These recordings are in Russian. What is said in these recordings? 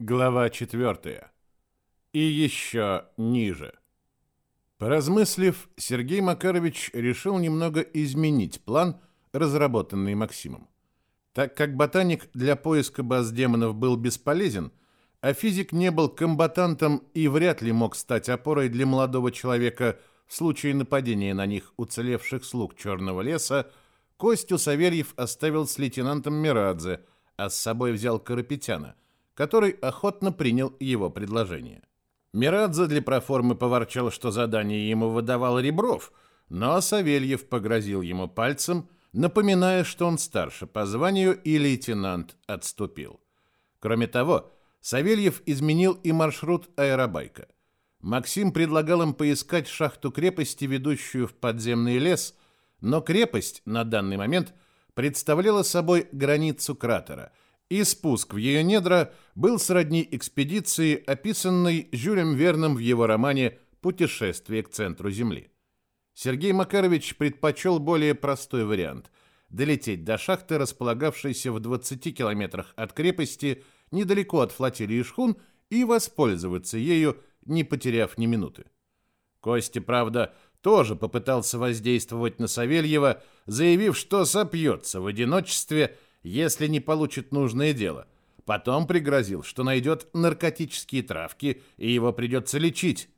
Глава 4. И еще ниже. Поразмыслив, Сергей Макарович решил немного изменить план, разработанный Максимом. Так как ботаник для поиска баз демонов был бесполезен, а физик не был комбатантом и вряд ли мог стать опорой для молодого человека в случае нападения на них уцелевших слуг Черного леса, Костю Савельев оставил с лейтенантом Мирадзе, а с собой взял Карапетяна – который охотно принял его предложение. Мирадзе для проформы поворчал, что задание ему выдавал Ребров, но Савельев погрозил ему пальцем, напоминая, что он старше по званию, и лейтенант отступил. Кроме того, Савельев изменил и маршрут аэробайка. Максим предлагал им поискать шахту крепости, ведущую в подземный лес, но крепость на данный момент представляла собой границу кратера – и спуск в ее недра был сродни экспедиции, описанной Жюлем Верном в его романе «Путешествие к центру Земли». Сергей Макарович предпочел более простой вариант – долететь до шахты, располагавшейся в 20 километрах от крепости, недалеко от флотилии шхун, и воспользоваться ею, не потеряв ни минуты. Костя, правда, тоже попытался воздействовать на Савельева, заявив, что сопьется в одиночестве – если не получит нужное дело. Потом пригрозил, что найдет наркотические травки, и его придется лечить.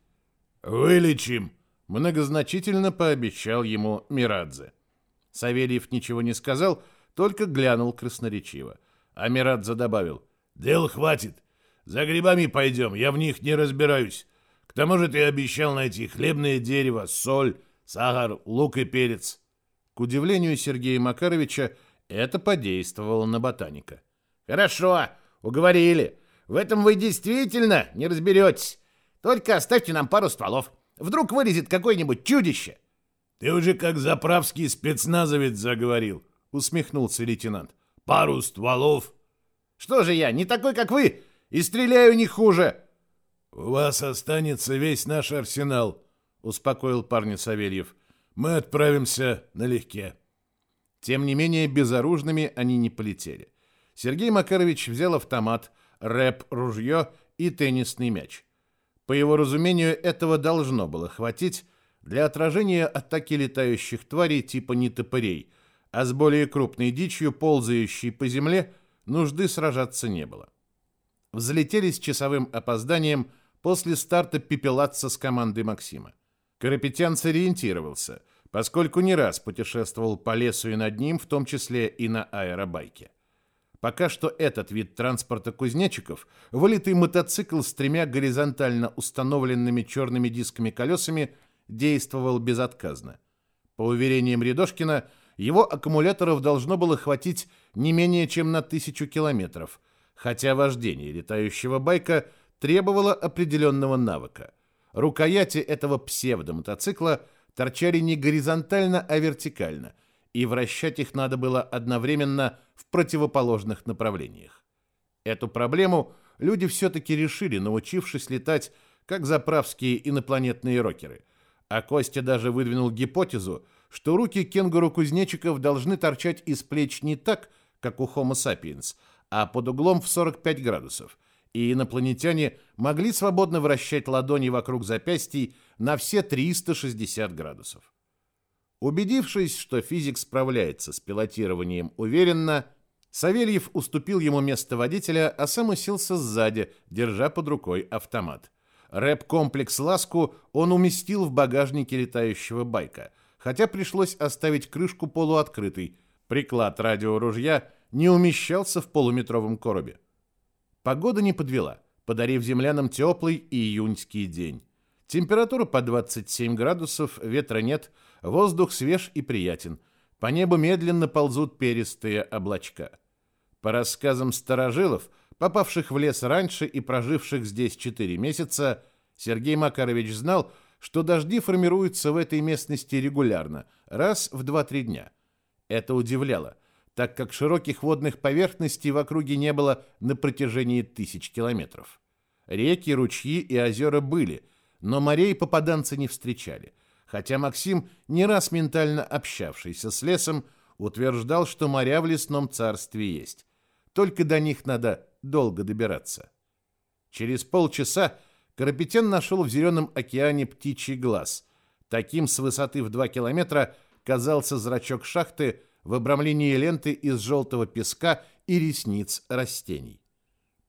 «Вылечим!» – многозначительно пообещал ему Мирадзе. Савельев ничего не сказал, только глянул красноречиво. А Мирадзе добавил. «Дел хватит. За грибами пойдем, я в них не разбираюсь. К тому же ты обещал найти хлебное дерево, соль, сахар, лук и перец». К удивлению Сергея Макаровича, это подействовало на ботаника. «Хорошо, уговорили. В этом вы действительно не разберетесь. Только оставьте нам пару стволов. Вдруг вылезет какое-нибудь чудище». «Ты уже как заправский спецназовец заговорил», — усмехнулся лейтенант. «Пару стволов». «Что же я, не такой, как вы, и стреляю не хуже?» «У вас останется весь наш арсенал», — успокоил парня Савельев. «Мы отправимся налегке». Тем не менее, безоружными они не полетели. Сергей Макарович взял автомат, рэп-ружье и теннисный мяч. По его разумению, этого должно было хватить для отражения атаки летающих тварей типа нетопырей, а с более крупной дичью, ползающей по земле, нужды сражаться не было. Взлетели с часовым опозданием после старта пепелаться с командой Максима. Карапетян сориентировался – поскольку не раз путешествовал по лесу и над ним, в том числе и на аэробайке. Пока что этот вид транспорта кузнечиков, вылитый мотоцикл с тремя горизонтально установленными черными дисками колесами, действовал безотказно. По уверениям Рядошкина, его аккумуляторов должно было хватить не менее чем на тысячу километров, хотя вождение летающего байка требовало определенного навыка. Рукояти этого псевдомотоцикла – торчали не горизонтально, а вертикально, и вращать их надо было одновременно в противоположных направлениях. Эту проблему люди все-таки решили, научившись летать как заправские инопланетные рокеры. А Костя даже выдвинул гипотезу, что руки кенгуру-кузнечиков должны торчать из плеч не так, как у Homo sapiens, а под углом в 45 градусов, и инопланетяне могли свободно вращать ладони вокруг запястий на все 360 градусов. Убедившись, что физик справляется с пилотированием уверенно, Савельев уступил ему место водителя, а сам уселся сзади, держа под рукой автомат. Рэп-комплекс «Ласку» он уместил в багажнике летающего байка, хотя пришлось оставить крышку полуоткрытой. Приклад радиоружья не умещался в полуметровом коробе. Погода не подвела, подарив землянам теплый июньский день. Температура по 27 градусов, ветра нет, воздух свеж и приятен. По небу медленно ползут перистые облачка. По рассказам старожилов, попавших в лес раньше и проживших здесь 4 месяца, Сергей Макарович знал, что дожди формируются в этой местности регулярно, раз в 2-3 дня. Это удивляло, так как широких водных поверхностей в округе не было на протяжении тысяч километров. Реки, ручьи и озера были – но морей попаданцы не встречали, хотя Максим, не раз ментально общавшийся с лесом, утверждал, что моря в лесном царстве есть. Только до них надо долго добираться. Через полчаса Карапетян нашел в зеленом океане птичий глаз. Таким с высоты в 2 километра казался зрачок шахты в обрамлении ленты из желтого песка и ресниц растений.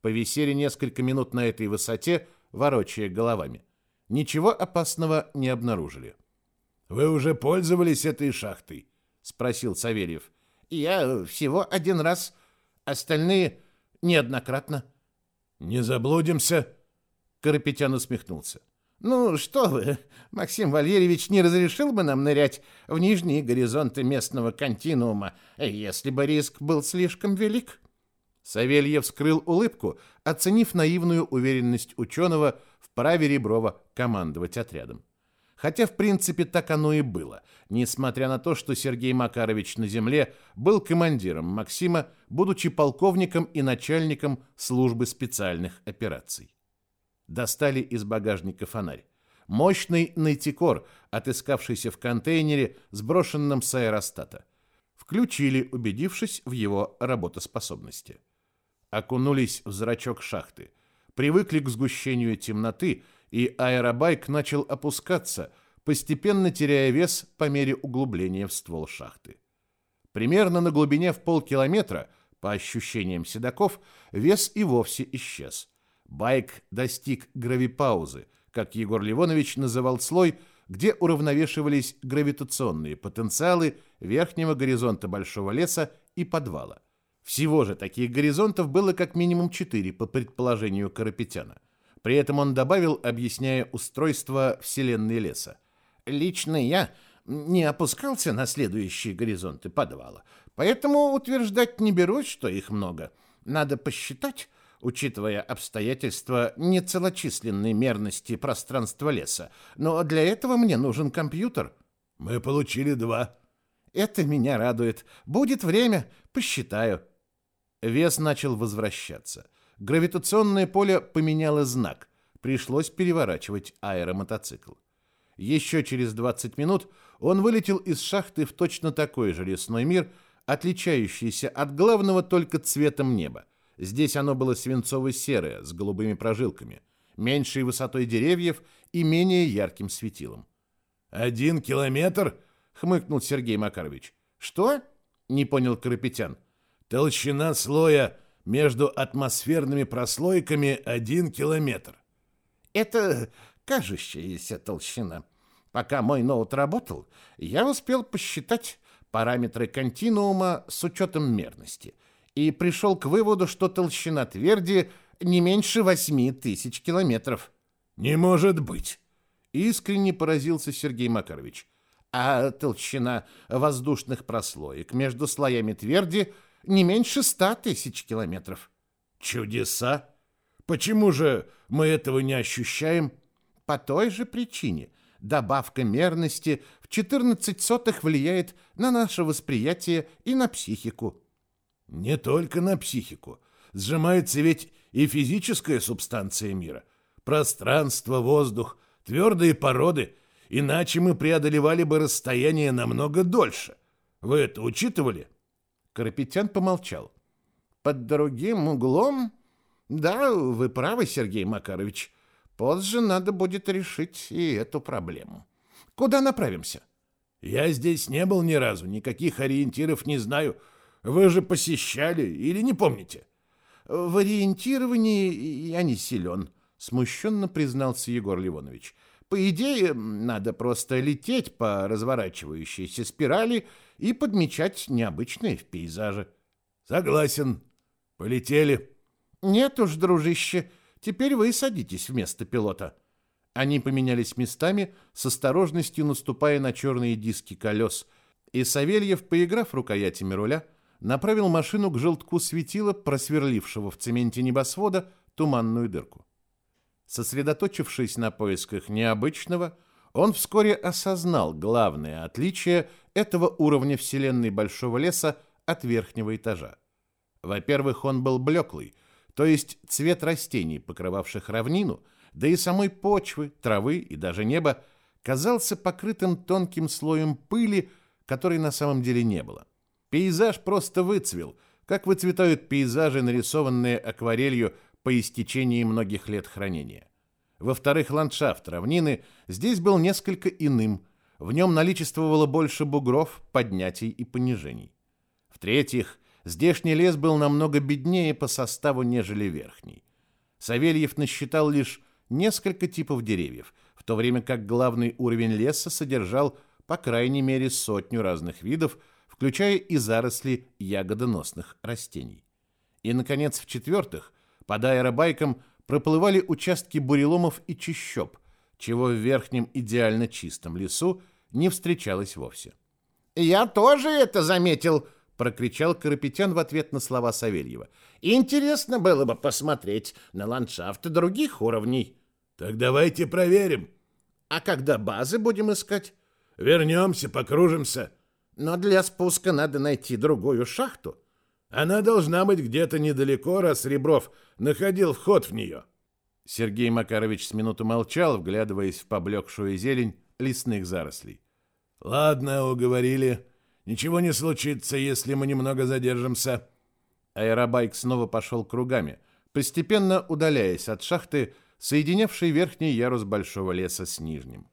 Повисели несколько минут на этой высоте, ворочая головами. Ничего опасного не обнаружили. «Вы уже пользовались этой шахтой?» — спросил Савельев. «Я всего один раз, остальные неоднократно». «Не заблудимся?» Карапетян усмехнулся. «Ну что вы, Максим Валерьевич не разрешил бы нам нырять в нижние горизонты местного континуума, если бы риск был слишком велик?» Савельев скрыл улыбку, оценив наивную уверенность ученого в праве Реброва командовать отрядом. Хотя, в принципе, так оно и было, несмотря на то, что Сергей Макарович на земле был командиром Максима, будучи полковником и начальником службы специальных операций. Достали из багажника фонарь. Мощный найтикор, отыскавшийся в контейнере, сброшенном с аэростата. Включили, убедившись в его работоспособности. Окунулись в зрачок шахты. Привыкли к сгущению темноты – и аэробайк начал опускаться, постепенно теряя вес по мере углубления в ствол шахты. Примерно на глубине в полкилометра, по ощущениям седаков, вес и вовсе исчез. Байк достиг гравипаузы, как Егор Ливонович называл слой, где уравновешивались гравитационные потенциалы верхнего горизонта большого леса и подвала. Всего же таких горизонтов было как минимум четыре, по предположению Карапетяна – при этом он добавил, объясняя устройство Вселенной леса. «Лично я не опускался на следующие горизонты подвала, поэтому утверждать не берусь, что их много. Надо посчитать, учитывая обстоятельства нецелочисленной мерности пространства леса. Но для этого мне нужен компьютер». «Мы получили два». «Это меня радует. Будет время, посчитаю». Вес начал возвращаться – Гравитационное поле поменяло знак. Пришлось переворачивать аэромотоцикл. Еще через 20 минут он вылетел из шахты в точно такой же лесной мир, отличающийся от главного только цветом неба. Здесь оно было свинцово-серое, с голубыми прожилками, меньшей высотой деревьев и менее ярким светилом. «Один километр?» — хмыкнул Сергей Макарович. «Что?» — не понял Карапетян. «Толщина слоя между атмосферными прослойками один километр. Это кажущаяся толщина. Пока мой ноут работал, я успел посчитать параметры континуума с учетом мерности и пришел к выводу, что толщина тверди не меньше восьми тысяч километров. «Не может быть!» — искренне поразился Сергей Макарович. «А толщина воздушных прослоек между слоями тверди — не меньше ста тысяч километров. Чудеса! Почему же мы этого не ощущаем? По той же причине. Добавка мерности в 14 сотых влияет на наше восприятие и на психику. Не только на психику. Сжимается ведь и физическая субстанция мира. Пространство, воздух, твердые породы. Иначе мы преодолевали бы расстояние намного дольше. Вы это учитывали? — Карапетян помолчал. «Под другим углом? Да, вы правы, Сергей Макарович. Позже надо будет решить и эту проблему. Куда направимся?» «Я здесь не был ни разу, никаких ориентиров не знаю. Вы же посещали или не помните?» «В ориентировании я не силен», — смущенно признался Егор Ливонович. «По идее, надо просто лететь по разворачивающейся спирали и подмечать необычные в пейзаже. Согласен. Полетели. Нет уж, дружище, теперь вы садитесь вместо пилота. Они поменялись местами, с осторожностью наступая на черные диски колес, и Савельев, поиграв рукоятями руля, направил машину к желтку светила, просверлившего в цементе небосвода туманную дырку. Сосредоточившись на поисках необычного, он вскоре осознал главное отличие этого уровня Вселенной Большого Леса от верхнего этажа. Во-первых, он был блеклый, то есть цвет растений, покрывавших равнину, да и самой почвы, травы и даже неба, казался покрытым тонким слоем пыли, которой на самом деле не было. Пейзаж просто выцвел, как выцветают пейзажи, нарисованные акварелью по истечении многих лет хранения. Во-вторых, ландшафт равнины здесь был несколько иным, в нем наличествовало больше бугров, поднятий и понижений. В-третьих, здешний лес был намного беднее по составу, нежели верхний. Савельев насчитал лишь несколько типов деревьев, в то время как главный уровень леса содержал по крайней мере сотню разных видов, включая и заросли ягодоносных растений. И, наконец, в-четвертых, под аэробайком проплывали участки буреломов и чащоб, чего в верхнем идеально чистом лесу не встречалось вовсе. «Я тоже это заметил!» — прокричал Карапетян в ответ на слова Савельева. «Интересно было бы посмотреть на ландшафты других уровней». «Так давайте проверим». «А когда базы будем искать?» «Вернемся, покружимся». Но для спуска надо найти другую шахту. Она должна быть где-то недалеко, раз Ребров находил вход в нее. Сергей Макарович с минуту молчал, вглядываясь в поблекшую зелень лесных зарослей. «Ладно, уговорили. Ничего не случится, если мы немного задержимся». Аэробайк снова пошел кругами, постепенно удаляясь от шахты, соединявшей верхний ярус большого леса с нижним.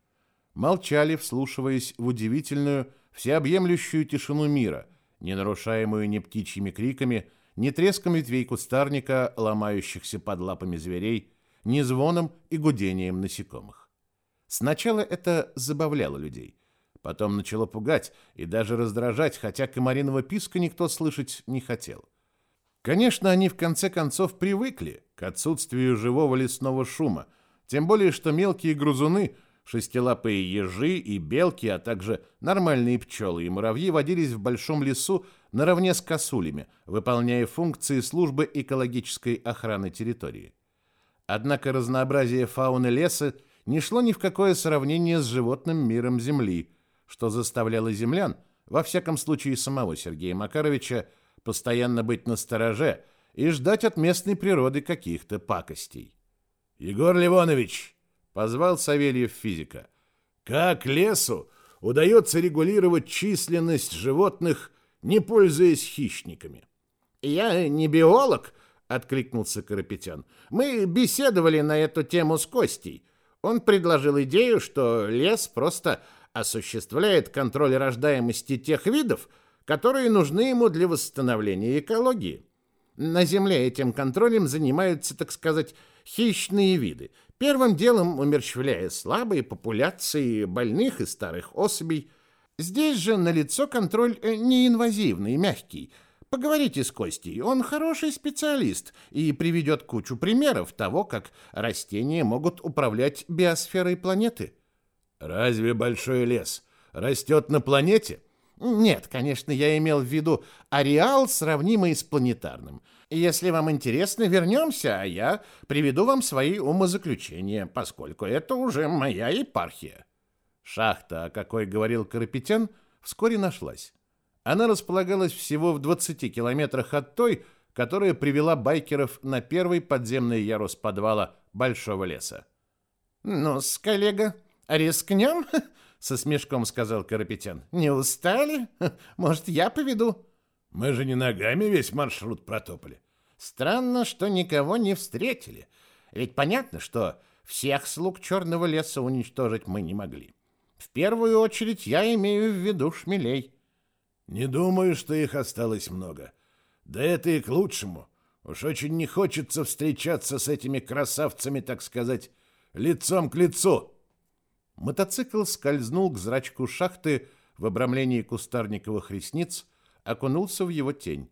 Молчали, вслушиваясь в удивительную, всеобъемлющую тишину мира, не нарушаемую ни птичьими криками, ни треском ветвей кустарника, ломающихся под лапами зверей, ни звоном и гудением насекомых. Сначала это забавляло людей, потом начало пугать и даже раздражать, хотя комариного писка никто слышать не хотел. Конечно, они в конце концов привыкли к отсутствию живого лесного шума, тем более что мелкие грызуны Шестилапые ежи и белки, а также нормальные пчелы и муравьи водились в большом лесу наравне с косулями, выполняя функции службы экологической охраны территории. Однако разнообразие фауны леса не шло ни в какое сравнение с животным миром Земли, что заставляло землян, во всяком случае самого Сергея Макаровича, постоянно быть настороже и ждать от местной природы каких-то пакостей. «Егор Ливонович!» Позвал Савельев физика. Как лесу удается регулировать численность животных, не пользуясь хищниками? Я не биолог, откликнулся Карапетян. Мы беседовали на эту тему с Костей. Он предложил идею, что лес просто осуществляет контроль рождаемости тех видов, которые нужны ему для восстановления экологии. На Земле этим контролем занимаются, так сказать, хищные виды, Первым делом умерщвляя слабые популяции больных и старых особей. Здесь же налицо контроль э, неинвазивный, мягкий. Поговорите с Костей, он хороший специалист и приведет кучу примеров того, как растения могут управлять биосферой планеты. Разве большой лес растет на планете? Нет, конечно, я имел в виду ареал, сравнимый с планетарным – если вам интересно, вернемся, а я приведу вам свои умозаключения, поскольку это уже моя епархия. Шахта, о какой говорил Карапетян, вскоре нашлась. Она располагалась всего в 20 километрах от той, которая привела байкеров на первый подземный ярус подвала Большого леса. ну с коллега, рискнем?» — со смешком сказал Карапетян. «Не устали? Может, я поведу?» Мы же не ногами весь маршрут протопали. Странно, что никого не встретили. Ведь понятно, что всех слуг Черного леса уничтожить мы не могли. В первую очередь я имею в виду шмелей. Не думаю, что их осталось много. Да это и к лучшему. Уж очень не хочется встречаться с этими красавцами, так сказать, лицом к лицу. Мотоцикл скользнул к зрачку шахты в обрамлении кустарниковых ресниц, окунулся в его тень.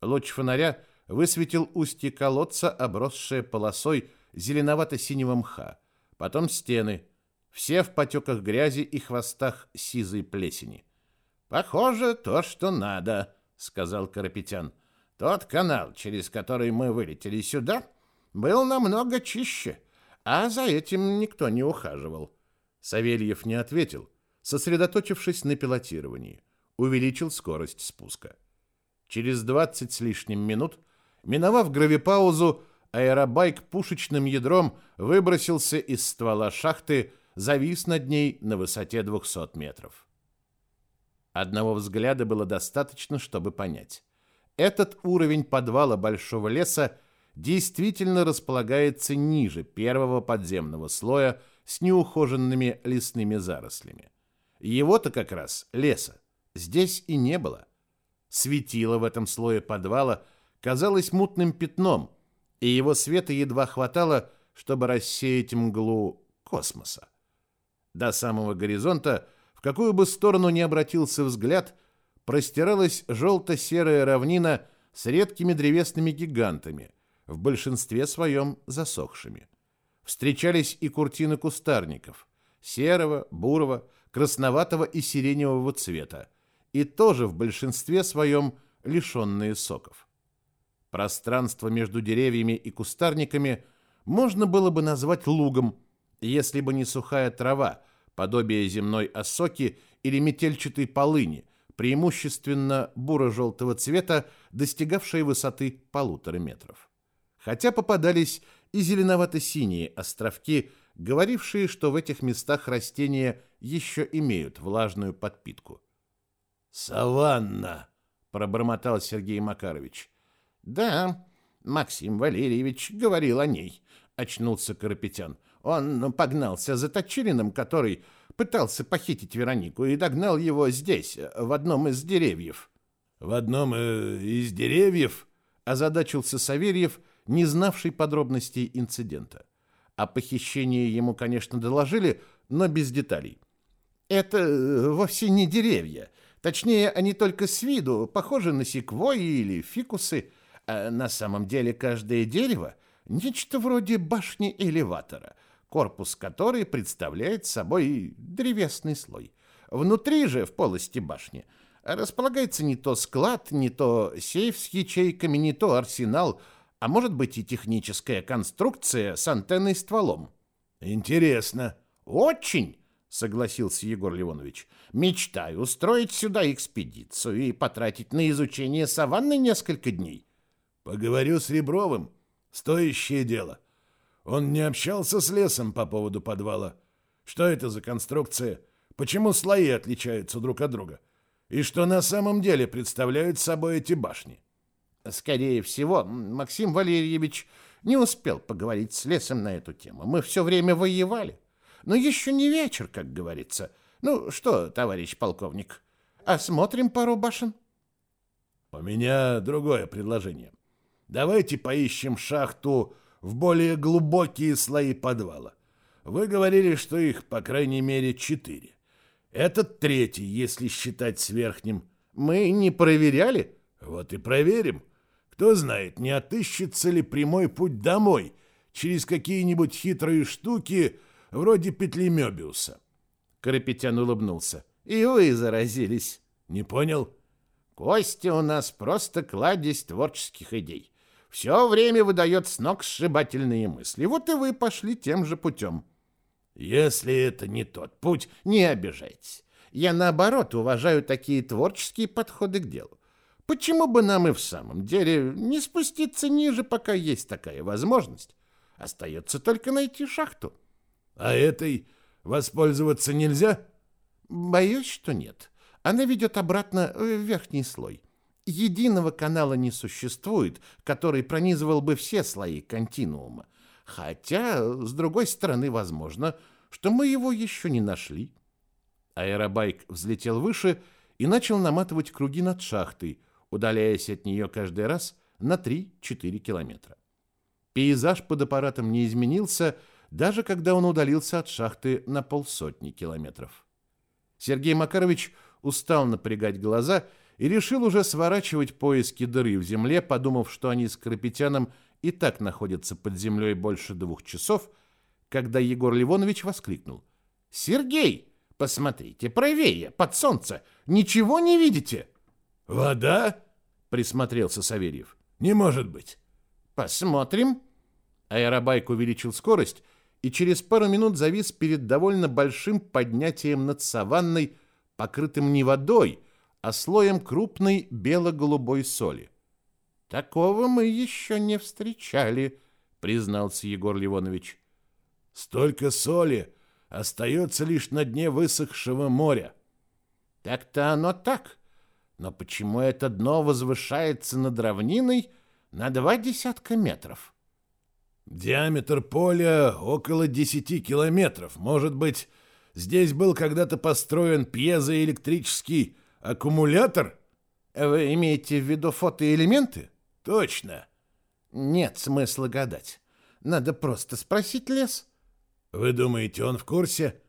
Луч фонаря высветил устье колодца, обросшее полосой зеленовато-синего мха, потом стены, все в потеках грязи и хвостах сизой плесени. «Похоже, то, что надо», — сказал Карапетян. «Тот канал, через который мы вылетели сюда, был намного чище, а за этим никто не ухаживал». Савельев не ответил, сосредоточившись на пилотировании увеличил скорость спуска. Через 20 с лишним минут, миновав гравипаузу, аэробайк пушечным ядром выбросился из ствола шахты, завис над ней на высоте 200 метров. Одного взгляда было достаточно, чтобы понять. Этот уровень подвала большого леса действительно располагается ниже первого подземного слоя с неухоженными лесными зарослями. Его-то как раз леса здесь и не было. Светило в этом слое подвала казалось мутным пятном, и его света едва хватало, чтобы рассеять мглу космоса. До самого горизонта, в какую бы сторону ни обратился взгляд, простиралась желто-серая равнина с редкими древесными гигантами, в большинстве своем засохшими. Встречались и куртины кустарников, серого, бурого, красноватого и сиреневого цвета, и тоже в большинстве своем лишенные соков. Пространство между деревьями и кустарниками можно было бы назвать лугом, если бы не сухая трава, подобие земной осоки или метельчатой полыни, преимущественно буро-желтого цвета, достигавшей высоты полутора метров. Хотя попадались и зеленовато-синие островки, говорившие, что в этих местах растения еще имеют влажную подпитку. «Саванна!» — пробормотал Сергей Макарович. «Да, Максим Валерьевич говорил о ней», — очнулся Карапетян. «Он погнался за Точилиным, который пытался похитить Веронику, и догнал его здесь, в одном из деревьев». «В одном э, из деревьев?» — озадачился Савельев, не знавший подробностей инцидента. О похищении ему, конечно, доложили, но без деталей. «Это э, вовсе не деревья. Точнее, они только с виду похожи на секвойи или фикусы, а на самом деле каждое дерево — нечто вроде башни элеватора, корпус которой представляет собой древесный слой. Внутри же, в полости башни, располагается не то склад, не то сейф с ячейками, не то арсенал, а может быть и техническая конструкция с антенной стволом. Интересно. Очень согласился Егор Леонович. Мечтаю устроить сюда экспедицию и потратить на изучение саванны несколько дней. Поговорю с Ребровым. Стоящее дело. Он не общался с лесом по поводу подвала. Что это за конструкция? Почему слои отличаются друг от друга? И что на самом деле представляют собой эти башни? Скорее всего, Максим Валерьевич не успел поговорить с лесом на эту тему. Мы все время воевали. Но еще не вечер, как говорится. Ну что, товарищ полковник, осмотрим пару башен? У меня другое предложение. Давайте поищем шахту в более глубокие слои подвала. Вы говорили, что их, по крайней мере, четыре. Этот третий, если считать с верхним. Мы не проверяли? Вот и проверим. Кто знает, не отыщется ли прямой путь домой через какие-нибудь хитрые штуки, вроде петли Мёбиуса. Карапетян улыбнулся. И вы заразились. Не понял? Костя у нас просто кладезь творческих идей. Все время выдает с ног сшибательные мысли. Вот и вы пошли тем же путем. Если это не тот путь, не обижайтесь. Я, наоборот, уважаю такие творческие подходы к делу. Почему бы нам и в самом деле не спуститься ниже, пока есть такая возможность? Остается только найти шахту. А этой воспользоваться нельзя? Боюсь, что нет. Она ведет обратно в верхний слой. Единого канала не существует, который пронизывал бы все слои континуума. Хотя, с другой стороны, возможно, что мы его еще не нашли. Аэробайк взлетел выше и начал наматывать круги над шахтой, удаляясь от нее каждый раз на 3-4 километра. Пейзаж под аппаратом не изменился, даже когда он удалился от шахты на полсотни километров. Сергей Макарович устал напрягать глаза и решил уже сворачивать поиски дыры в земле, подумав, что они с Карапетяном и так находятся под землей больше двух часов, когда Егор Ливонович воскликнул. «Сергей, посмотрите правее, под солнце, ничего не видите?» «Вода?» — присмотрелся Савельев. «Не может быть». «Посмотрим». Аэробайк увеличил скорость и через пару минут завис перед довольно большим поднятием над саванной, покрытым не водой, а слоем крупной бело-голубой соли. «Такого мы еще не встречали», — признался Егор Ливонович. «Столько соли остается лишь на дне высохшего моря». «Так-то оно так. Но почему это дно возвышается над равниной, на два десятка метров. Диаметр поля около 10 километров. Может быть, здесь был когда-то построен пьезоэлектрический аккумулятор? Вы имеете в виду фотоэлементы? Точно. Нет смысла гадать. Надо просто спросить лес. Вы думаете, он в курсе?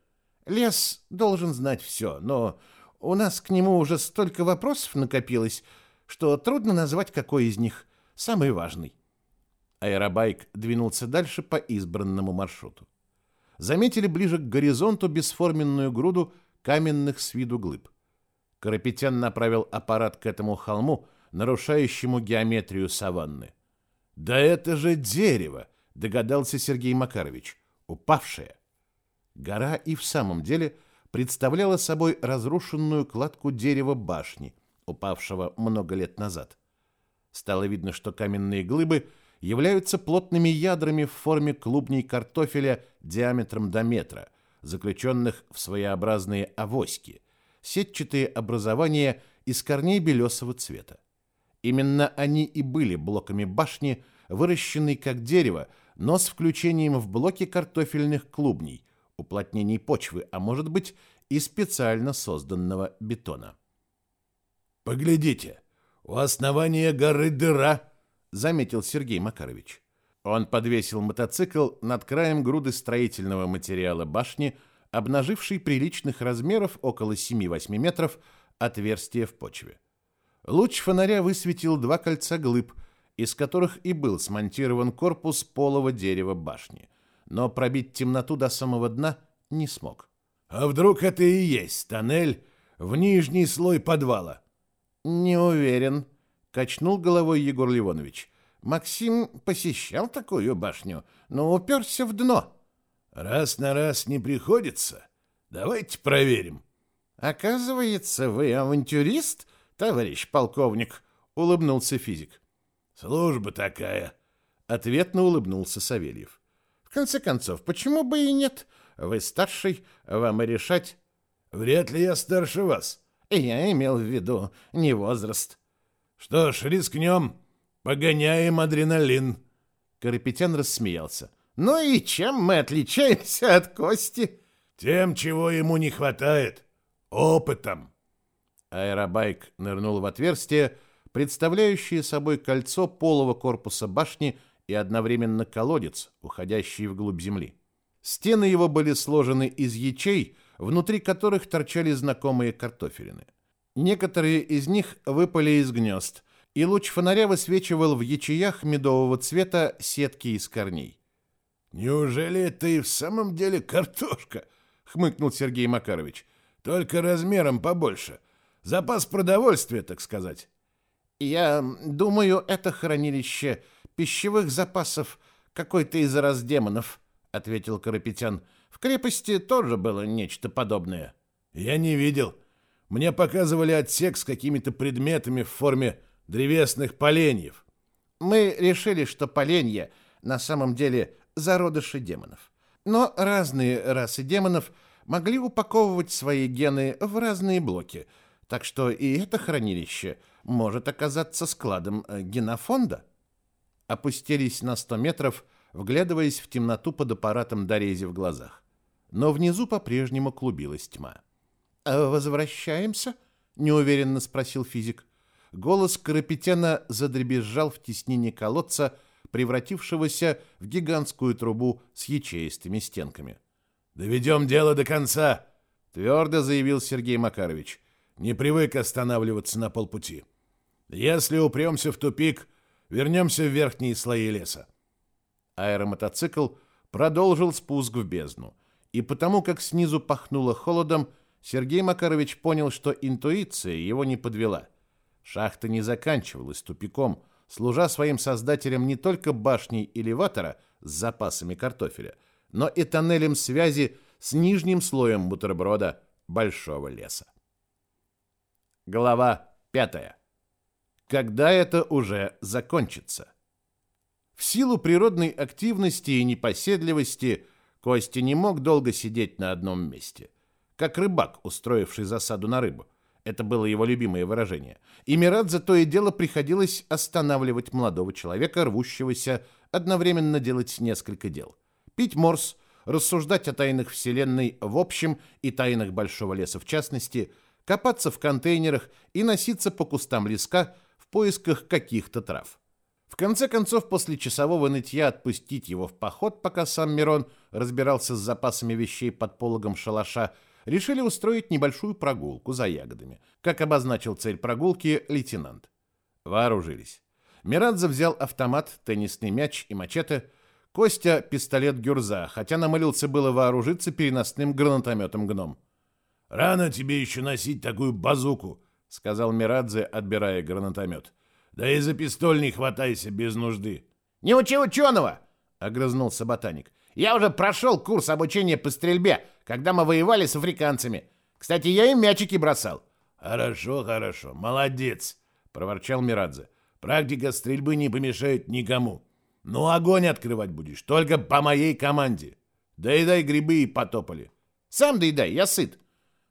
Лес должен знать все, но у нас к нему уже столько вопросов накопилось, что трудно назвать, какой из них самый важный. Аэробайк двинулся дальше по избранному маршруту. Заметили ближе к горизонту бесформенную груду каменных с виду глыб. Карапетян направил аппарат к этому холму, нарушающему геометрию саванны. «Да это же дерево!» — догадался Сергей Макарович. «Упавшее!» Гора и в самом деле представляла собой разрушенную кладку дерева башни, упавшего много лет назад. Стало видно, что каменные глыбы являются плотными ядрами в форме клубней картофеля диаметром до метра, заключенных в своеобразные авоськи, сетчатые образования из корней белесого цвета. Именно они и были блоками башни, выращенной как дерево, но с включением в блоки картофельных клубней, уплотнений почвы, а может быть и специально созданного бетона. «Поглядите, у основания горы дыра», — заметил Сергей Макарович. Он подвесил мотоцикл над краем груды строительного материала башни, обнаживший приличных размеров около 7-8 метров отверстие в почве. Луч фонаря высветил два кольца глыб, из которых и был смонтирован корпус полого дерева башни, но пробить темноту до самого дна не смог. «А вдруг это и есть тоннель в нижний слой подвала?» «Не уверен», — качнул головой Егор Ливонович. «Максим посещал такую башню, но уперся в дно». Раз на раз не приходится. Давайте проверим. Оказывается, вы авантюрист, товарищ полковник, улыбнулся физик. Служба такая, ответно улыбнулся Савельев. Конце концов, почему бы и нет? Вы старший, вам и решать. Вряд ли я старше вас. Я имел в виду не возраст. Что ж, рискнем. Погоняем адреналин. Карапетян рассмеялся. Ну и чем мы отличаемся от Кости? Тем, чего ему не хватает. Опытом. Аэробайк нырнул в отверстие, представляющее собой кольцо полого корпуса башни и одновременно колодец, уходящий вглубь земли. Стены его были сложены из ячей, внутри которых торчали знакомые картофелины. Некоторые из них выпали из гнезд, и луч фонаря высвечивал в ячеях медового цвета сетки из корней. «Неужели это и в самом деле картошка?» — хмыкнул Сергей Макарович. «Только размером побольше. Запас продовольствия, так сказать». «Я думаю, это хранилище пищевых запасов какой-то из раз демонов», — ответил Карапетян. «В крепости тоже было нечто подобное». «Я не видел. Мне показывали отсек с какими-то предметами в форме древесных поленьев». «Мы решили, что поленья на самом деле зародыши демонов. Но разные расы демонов могли упаковывать свои гены в разные блоки, так что и это хранилище может оказаться складом э, генофонда. Опустились на 100 метров, вглядываясь в темноту под аппаратом дорези в глазах. Но внизу по-прежнему клубилась тьма. «А «Возвращаемся?» — неуверенно спросил физик. Голос Карапетяна задребезжал в теснине колодца, превратившегося в гигантскую трубу с ячеистыми стенками. «Доведем дело до конца», — твердо заявил Сергей Макарович. «Не привык останавливаться на полпути. Если упремся в тупик, вернемся в верхние слои леса». Аэромотоцикл продолжил спуск в бездну, и потому как снизу пахнуло холодом, Сергей Макарович понял, что интуиция его не подвела. Шахта не заканчивалась тупиком — служа своим создателям не только башней элеватора с запасами картофеля, но и тоннелем связи с нижним слоем бутерброда большого леса. Глава 5. Когда это уже закончится? В силу природной активности и непоседливости Костя не мог долго сидеть на одном месте, как рыбак, устроивший засаду на рыбу. Это было его любимое выражение. И Мирадзе то и дело приходилось останавливать молодого человека, рвущегося одновременно делать несколько дел. Пить морс, рассуждать о тайнах Вселенной в общем и тайнах Большого леса в частности, копаться в контейнерах и носиться по кустам леска поисках каких-то трав. В конце концов, после часового нытья отпустить его в поход, пока сам Мирон разбирался с запасами вещей под пологом шалаша, решили устроить небольшую прогулку за ягодами, как обозначил цель прогулки лейтенант. Вооружились. Мирадзе взял автомат, теннисный мяч и мачете, Костя – пистолет Гюрза, хотя намылился было вооружиться переносным гранатометом «Гном». «Рано тебе еще носить такую базуку», — сказал Мирадзе, отбирая гранатомет. «Да и за пистоль не хватайся без нужды». «Не учи ученого!» — огрызнулся ботаник. «Я уже прошел курс обучения по стрельбе, когда мы воевали с африканцами. Кстати, я им мячики бросал». «Хорошо, хорошо, молодец», — проворчал Мирадзе. «Практика стрельбы не помешает никому. Ну, огонь открывать будешь, только по моей команде. Доедай грибы и потопали». «Сам доедай, я сыт».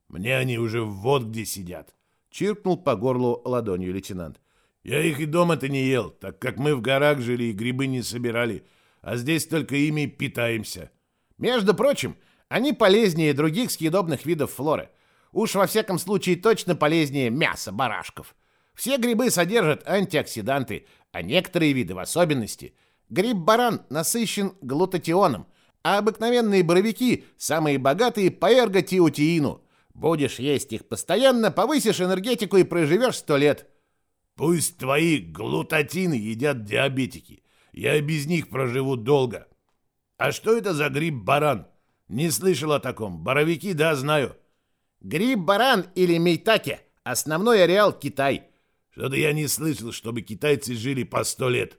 «Мне они уже вот где сидят», — чиркнул по горлу ладонью лейтенант. «Я их и дома-то не ел, так как мы в горах жили и грибы не собирали, а здесь только ими питаемся». «Между прочим, они полезнее других съедобных видов флоры. Уж во всяком случае точно полезнее мяса барашков. Все грибы содержат антиоксиданты, а некоторые виды в особенности. Гриб-баран насыщен глутатионом, а обыкновенные боровики самые богатые по эрготиотиину. Будешь есть их постоянно, повысишь энергетику и проживешь сто лет. Пусть твои глутатины едят диабетики. Я без них проживу долго. А что это за гриб-баран? Не слышал о таком. Боровики, да, знаю. Гриб-баран или мейтаке. Основной ареал Китай. Что-то я не слышал, чтобы китайцы жили по сто лет.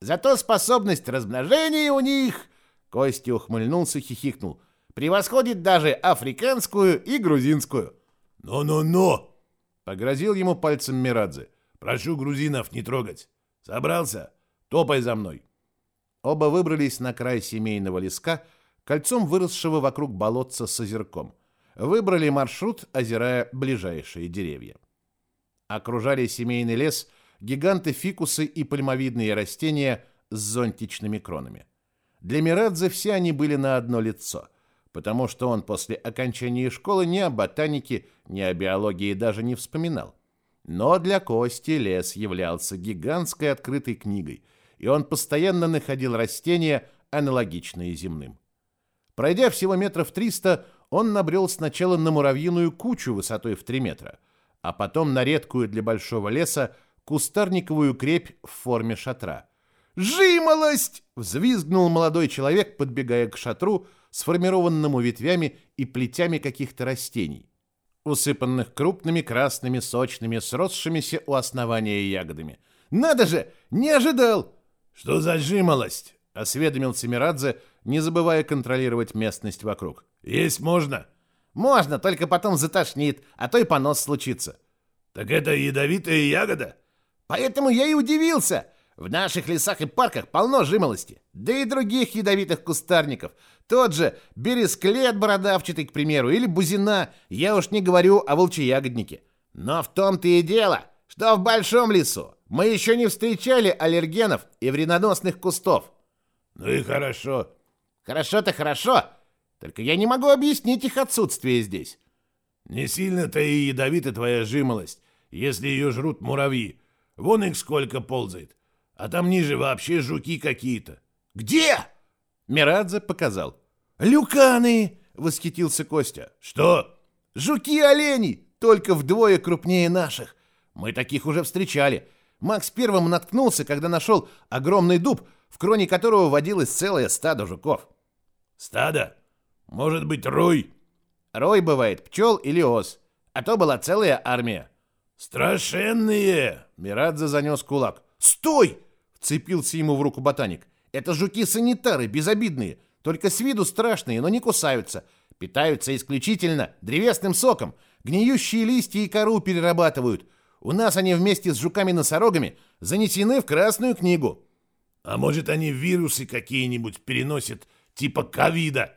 Зато способность размножения у них... Костя ухмыльнулся, хихикнул. Превосходит даже африканскую и грузинскую. «Но-но-но!» — погрозил ему пальцем Мирадзе. «Прошу грузинов не трогать. Собрался? Топай за мной!» Оба выбрались на край семейного леска, кольцом выросшего вокруг болотца с озерком. Выбрали маршрут, озирая ближайшие деревья. Окружали семейный лес гиганты-фикусы и пальмовидные растения с зонтичными кронами. Для Мирадзе все они были на одно лицо, потому что он после окончания школы ни о ботанике, ни о биологии даже не вспоминал. Но для Кости лес являлся гигантской открытой книгой, и он постоянно находил растения, аналогичные земным. Пройдя всего метров триста, он набрел сначала на муравьиную кучу высотой в три метра, а потом на редкую для большого леса кустарниковую крепь в форме шатра. «Жимолость!» — взвизгнул молодой человек, подбегая к шатру, сформированному ветвями и плетями каких-то растений, усыпанных крупными красными сочными сросшимися у основания ягодами. «Надо же! Не ожидал!» «Что за жимолость?» — осведомился Мирадзе, не забывая контролировать местность вокруг. «Есть можно?» «Можно, только потом затошнит, а то и понос случится». «Так это ядовитая ягода?» Поэтому я и удивился. В наших лесах и парках полно жимолости, да и других ядовитых кустарников. Тот же бересклет бородавчатый, к примеру, или бузина, я уж не говорю о волчеягоднике. Но в том-то и дело, что в большом лесу мы еще не встречали аллергенов и вредоносных кустов. Ну и хорошо. Хорошо-то хорошо, только я не могу объяснить их отсутствие здесь. Не сильно-то и ядовита твоя жимолость, если ее жрут муравьи. Вон их сколько ползает. А там ниже вообще жуки какие-то. Где? Мирадзе показал. Люканы! Восхитился Костя. Что? Жуки-олени, только вдвое крупнее наших. Мы таких уже встречали. Макс первым наткнулся, когда нашел огромный дуб, в кроне которого водилось целое стадо жуков. Стадо? Может быть, рой? Рой бывает пчел или ос. А то была целая армия. «Страшенные!» Мирадзе занес кулак. «Стой!» Вцепился ему в руку ботаник. «Это жуки-санитары, безобидные. Только с виду страшные, но не кусаются. Питаются исключительно древесным соком. Гниющие листья и кору перерабатывают. У нас они вместе с жуками-носорогами занесены в Красную книгу». «А может, они вирусы какие-нибудь переносят, типа ковида?»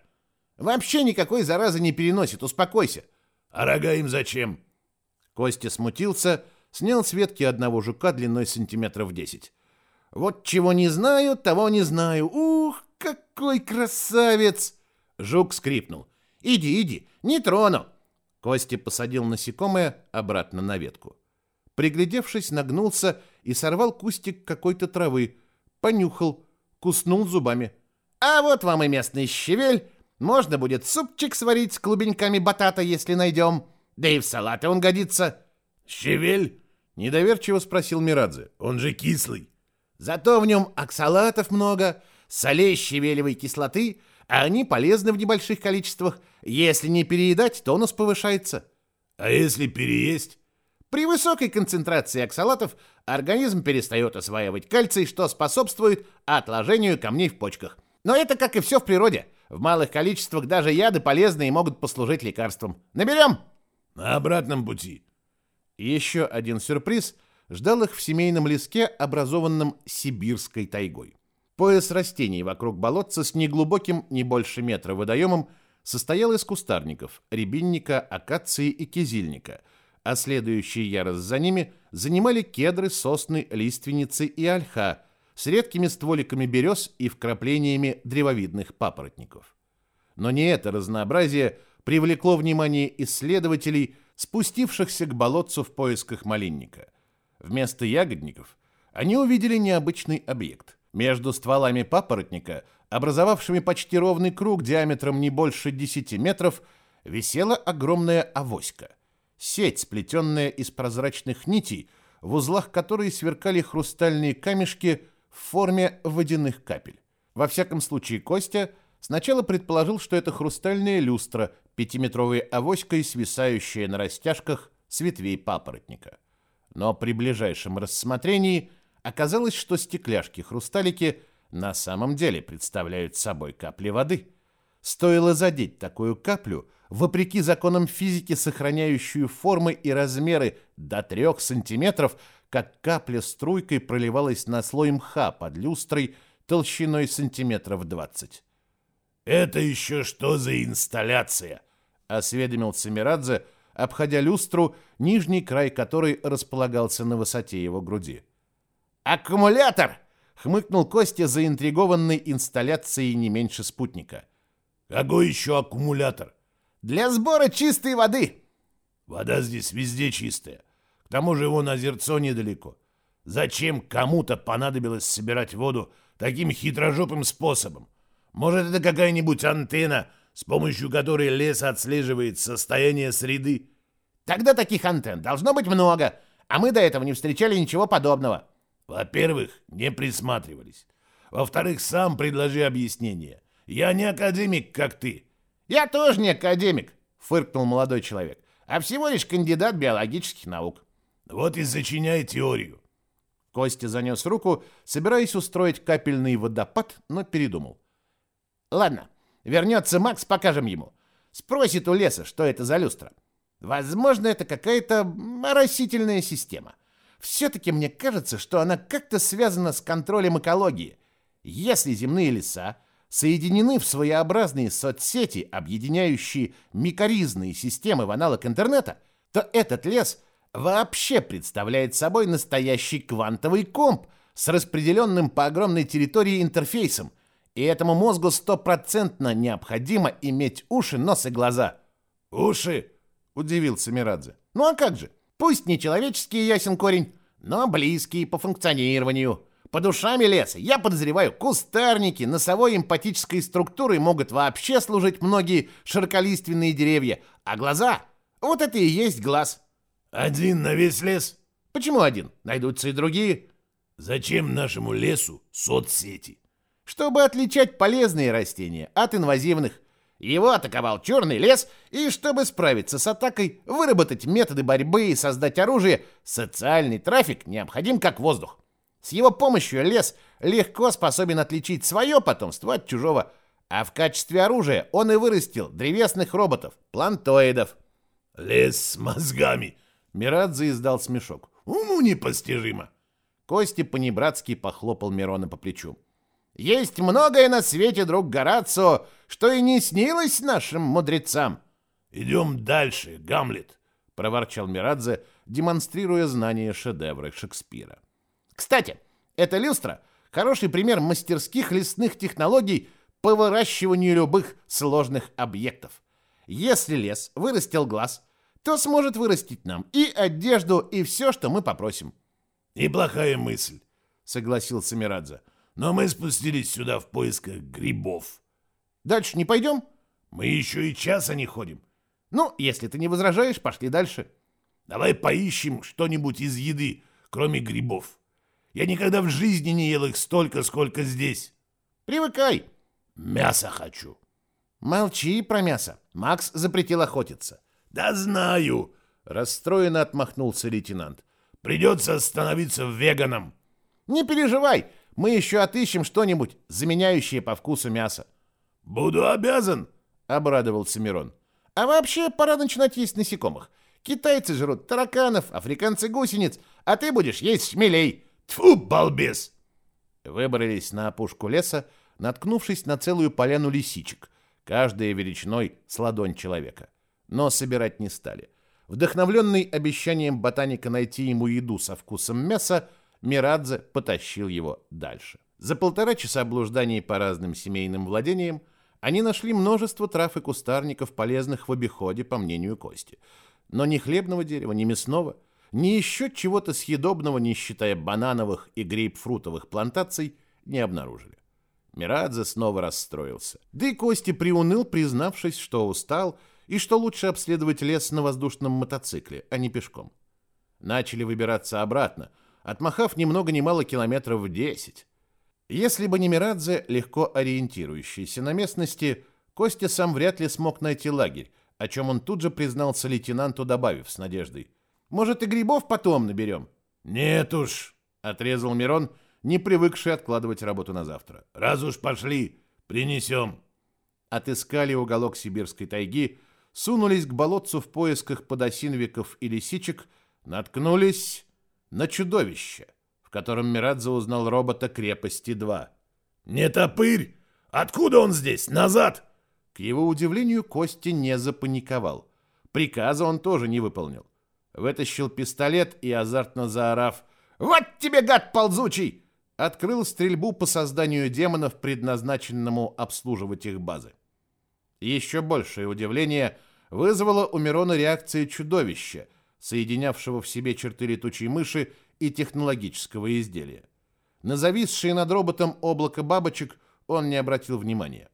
«Вообще никакой заразы не переносит, успокойся». «А рога им зачем?» Костя смутился, снял с ветки одного жука длиной сантиметров десять. «Вот чего не знаю, того не знаю. Ух, какой красавец!» Жук скрипнул. «Иди, иди, не трону!» Костя посадил насекомое обратно на ветку. Приглядевшись, нагнулся и сорвал кустик какой-то травы, понюхал, куснул зубами. «А вот вам и местный щавель. Можно будет супчик сварить с клубеньками батата, если найдем. Да и в салаты он годится». «Щавель?» — недоверчиво спросил Мирадзе. «Он же кислый». «Зато в нем оксалатов много, солей щавелевой кислоты, а они полезны в небольших количествах. Если не переедать, тонус повышается». «А если переесть?» При высокой концентрации оксалатов организм перестает осваивать кальций, что способствует отложению камней в почках. Но это как и все в природе. В малых количествах даже яды полезные могут послужить лекарством. Наберем? На обратном пути. Еще один сюрприз ждал их в семейном леске, образованном сибирской тайгой. Пояс растений вокруг болотца с неглубоким, не больше метра водоемом состоял из кустарников, рябинника, акации и кизильника – а следующий ярус за ними занимали кедры, сосны, лиственницы и ольха с редкими стволиками берез и вкраплениями древовидных папоротников. Но не это разнообразие привлекло внимание исследователей, спустившихся к болотцу в поисках малинника. Вместо ягодников они увидели необычный объект. Между стволами папоротника, образовавшими почти ровный круг диаметром не больше 10 метров, висела огромная авоська сеть, сплетенная из прозрачных нитей, в узлах которой сверкали хрустальные камешки в форме водяных капель. Во всяком случае, Костя сначала предположил, что это хрустальная люстра, пятиметровой авоськой, свисающая на растяжках с ветвей папоротника. Но при ближайшем рассмотрении оказалось, что стекляшки-хрусталики на самом деле представляют собой капли воды. Стоило задеть такую каплю – вопреки законам физики, сохраняющую формы и размеры до 3 сантиметров, как капля струйкой проливалась на слой мха под люстрой толщиной сантиметров 20. «Это еще что за инсталляция?» — осведомился Мирадзе, обходя люстру, нижний край которой располагался на высоте его груди. «Аккумулятор!» — хмыкнул Костя, заинтригованный инсталляцией не меньше спутника. «Какой еще аккумулятор?» Для сбора чистой воды. Вода здесь везде чистая. К тому же его на озерцо недалеко. Зачем кому-то понадобилось собирать воду таким хитрожопым способом? Может, это какая-нибудь антенна, с помощью которой лес отслеживает состояние среды? Тогда таких антенн должно быть много, а мы до этого не встречали ничего подобного. Во-первых, не присматривались. Во-вторых, сам предложи объяснение. Я не академик, как ты. «Я тоже не академик», — фыркнул молодой человек, «а всего лишь кандидат биологических наук». «Вот и сочиняй теорию». Костя занес руку, собираясь устроить капельный водопад, но передумал. «Ладно, вернется Макс, покажем ему. Спросит у леса, что это за люстра. Возможно, это какая-то растительная система. Все-таки мне кажется, что она как-то связана с контролем экологии. Если земные леса соединены в своеобразные соцсети, объединяющие микоризные системы в аналог интернета, то этот лес вообще представляет собой настоящий квантовый комп с распределенным по огромной территории интерфейсом, и этому мозгу стопроцентно необходимо иметь уши, нос и глаза. «Уши?» – удивился Мирадзе. «Ну а как же? Пусть не человеческий ясен корень, но близкий по функционированию». Под ушами леса, я подозреваю, кустарники носовой эмпатической структурой могут вообще служить многие широколиственные деревья, а глаза — вот это и есть глаз. Один на весь лес? Почему один? Найдутся и другие. Зачем нашему лесу соцсети? Чтобы отличать полезные растения от инвазивных. Его атаковал черный лес, и чтобы справиться с атакой, выработать методы борьбы и создать оружие, социальный трафик необходим как воздух. С его помощью лес легко способен отличить свое потомство от чужого, а в качестве оружия он и вырастил древесных роботов, плантоидов. «Лес с мозгами!» Мирадзе издал смешок. «Уму непостижимо!» Кости понебратски похлопал Мирона по плечу. «Есть многое на свете, друг Горацио, что и не снилось нашим мудрецам!» «Идем дальше, Гамлет!» проворчал Мирадзе, демонстрируя знание шедевра Шекспира. Кстати, эта люстра – хороший пример мастерских лесных технологий по выращиванию любых сложных объектов. Если лес вырастил глаз, то сможет вырастить нам и одежду, и все, что мы попросим. Неплохая мысль, согласился Мирадзе. Но мы спустились сюда в поисках грибов. Дальше не пойдем? Мы еще и часа не ходим. Ну, если ты не возражаешь, пошли дальше. Давай поищем что-нибудь из еды, кроме грибов. Я никогда в жизни не ел их столько, сколько здесь. Привыкай. Мясо хочу. Молчи про мясо. Макс запретил охотиться. Да знаю, расстроенно отмахнулся лейтенант. Придется становиться веганом. Не переживай, мы еще отыщем что-нибудь, заменяющее по вкусу мясо. Буду обязан, обрадовался Мирон. А вообще пора начинать есть насекомых. Китайцы жрут тараканов, африканцы гусениц, а ты будешь есть шмелей. Тфу, балбес! Выбрались на опушку леса, наткнувшись на целую поляну лисичек, каждая величиной с ладонь человека. Но собирать не стали. Вдохновленный обещанием ботаника найти ему еду со вкусом мяса, Мирадзе потащил его дальше. За полтора часа блужданий по разным семейным владениям они нашли множество трав и кустарников, полезных в обиходе, по мнению Кости. Но ни хлебного дерева, ни мясного, ни еще чего-то съедобного, не считая банановых и грейпфрутовых плантаций, не обнаружили. Мирадзе снова расстроился. Да и Кости приуныл, признавшись, что устал и что лучше обследовать лес на воздушном мотоцикле, а не пешком. Начали выбираться обратно, отмахав ни много ни мало километров в десять. Если бы не Мирадзе, легко ориентирующийся на местности, Костя сам вряд ли смог найти лагерь, о чем он тут же признался лейтенанту, добавив с надеждой. «Может, и грибов потом наберем?» «Нет уж», — отрезал Мирон, не привыкший откладывать работу на завтра. «Раз уж пошли, принесем». Отыскали уголок сибирской тайги, сунулись к болотцу в поисках подосинвиков и лисичек, наткнулись на чудовище — в котором Мирадзе узнал робота крепости-2. «Не топырь! Откуда он здесь? Назад!» К его удивлению, Кости не запаниковал. Приказа он тоже не выполнил. Вытащил пистолет и, азартно заорав «Вот тебе, гад ползучий!» открыл стрельбу по созданию демонов, предназначенному обслуживать их базы. Еще большее удивление вызвало у Мирона реакция чудовища, соединявшего в себе черты летучей мыши и технологического изделия. На зависшее над роботом облако бабочек он не обратил внимания.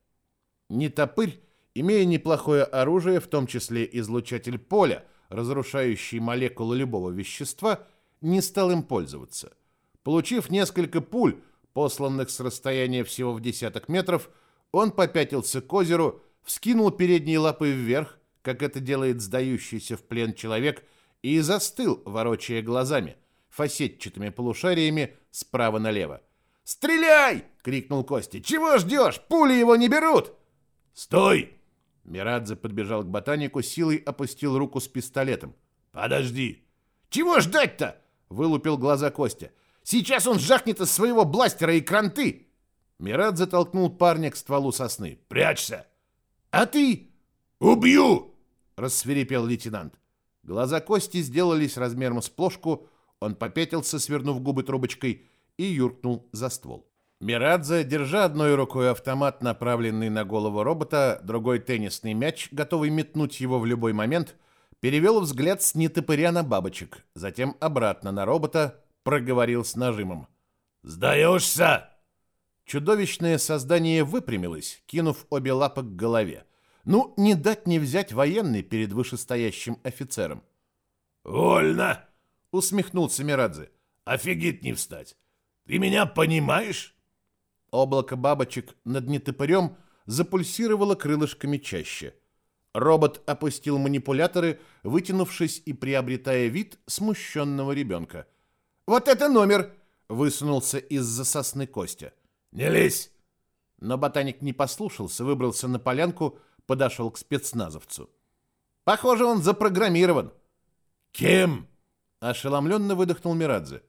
Нетопырь, имея неплохое оружие, в том числе излучатель поля, разрушающий молекулы любого вещества, не стал им пользоваться. Получив несколько пуль, посланных с расстояния всего в десяток метров, он попятился к озеру, вскинул передние лапы вверх, как это делает сдающийся в плен человек, и застыл, ворочая глазами – фасетчатыми полушариями справа налево. «Стреляй!» — крикнул Костя. «Чего ждешь? Пули его не берут!» «Стой!» Мирадзе подбежал к ботанику, силой опустил руку с пистолетом. «Подожди!» «Чего ждать-то?» — вылупил глаза Костя. «Сейчас он жахнет из своего бластера и кранты!» Мирадзе толкнул парня к стволу сосны. «Прячься!» «А ты?» «Убью!» — рассверепел лейтенант. Глаза Кости сделались размером с плошку, он попятился, свернув губы трубочкой, и юркнул за ствол. Мирадзе, держа одной рукой автомат, направленный на голову робота, другой теннисный мяч, готовый метнуть его в любой момент, перевел взгляд с нетопыря на бабочек, затем обратно на робота, проговорил с нажимом. «Сдаешься?» Чудовищное создание выпрямилось, кинув обе лапы к голове. Ну, не дать не взять военный перед вышестоящим офицером. «Вольно!» усмехнулся Мирадзе. Офигеть не встать. Ты меня понимаешь? Облако бабочек над нетопырем запульсировало крылышками чаще. Робот опустил манипуляторы, вытянувшись и приобретая вид смущенного ребенка. «Вот это номер!» — высунулся из-за сосны Костя. «Не лезь!» Но ботаник не послушался, выбрался на полянку, подошел к спецназовцу. «Похоже, он запрограммирован». «Кем?» Ошеломленно выдохнул Мирадзе.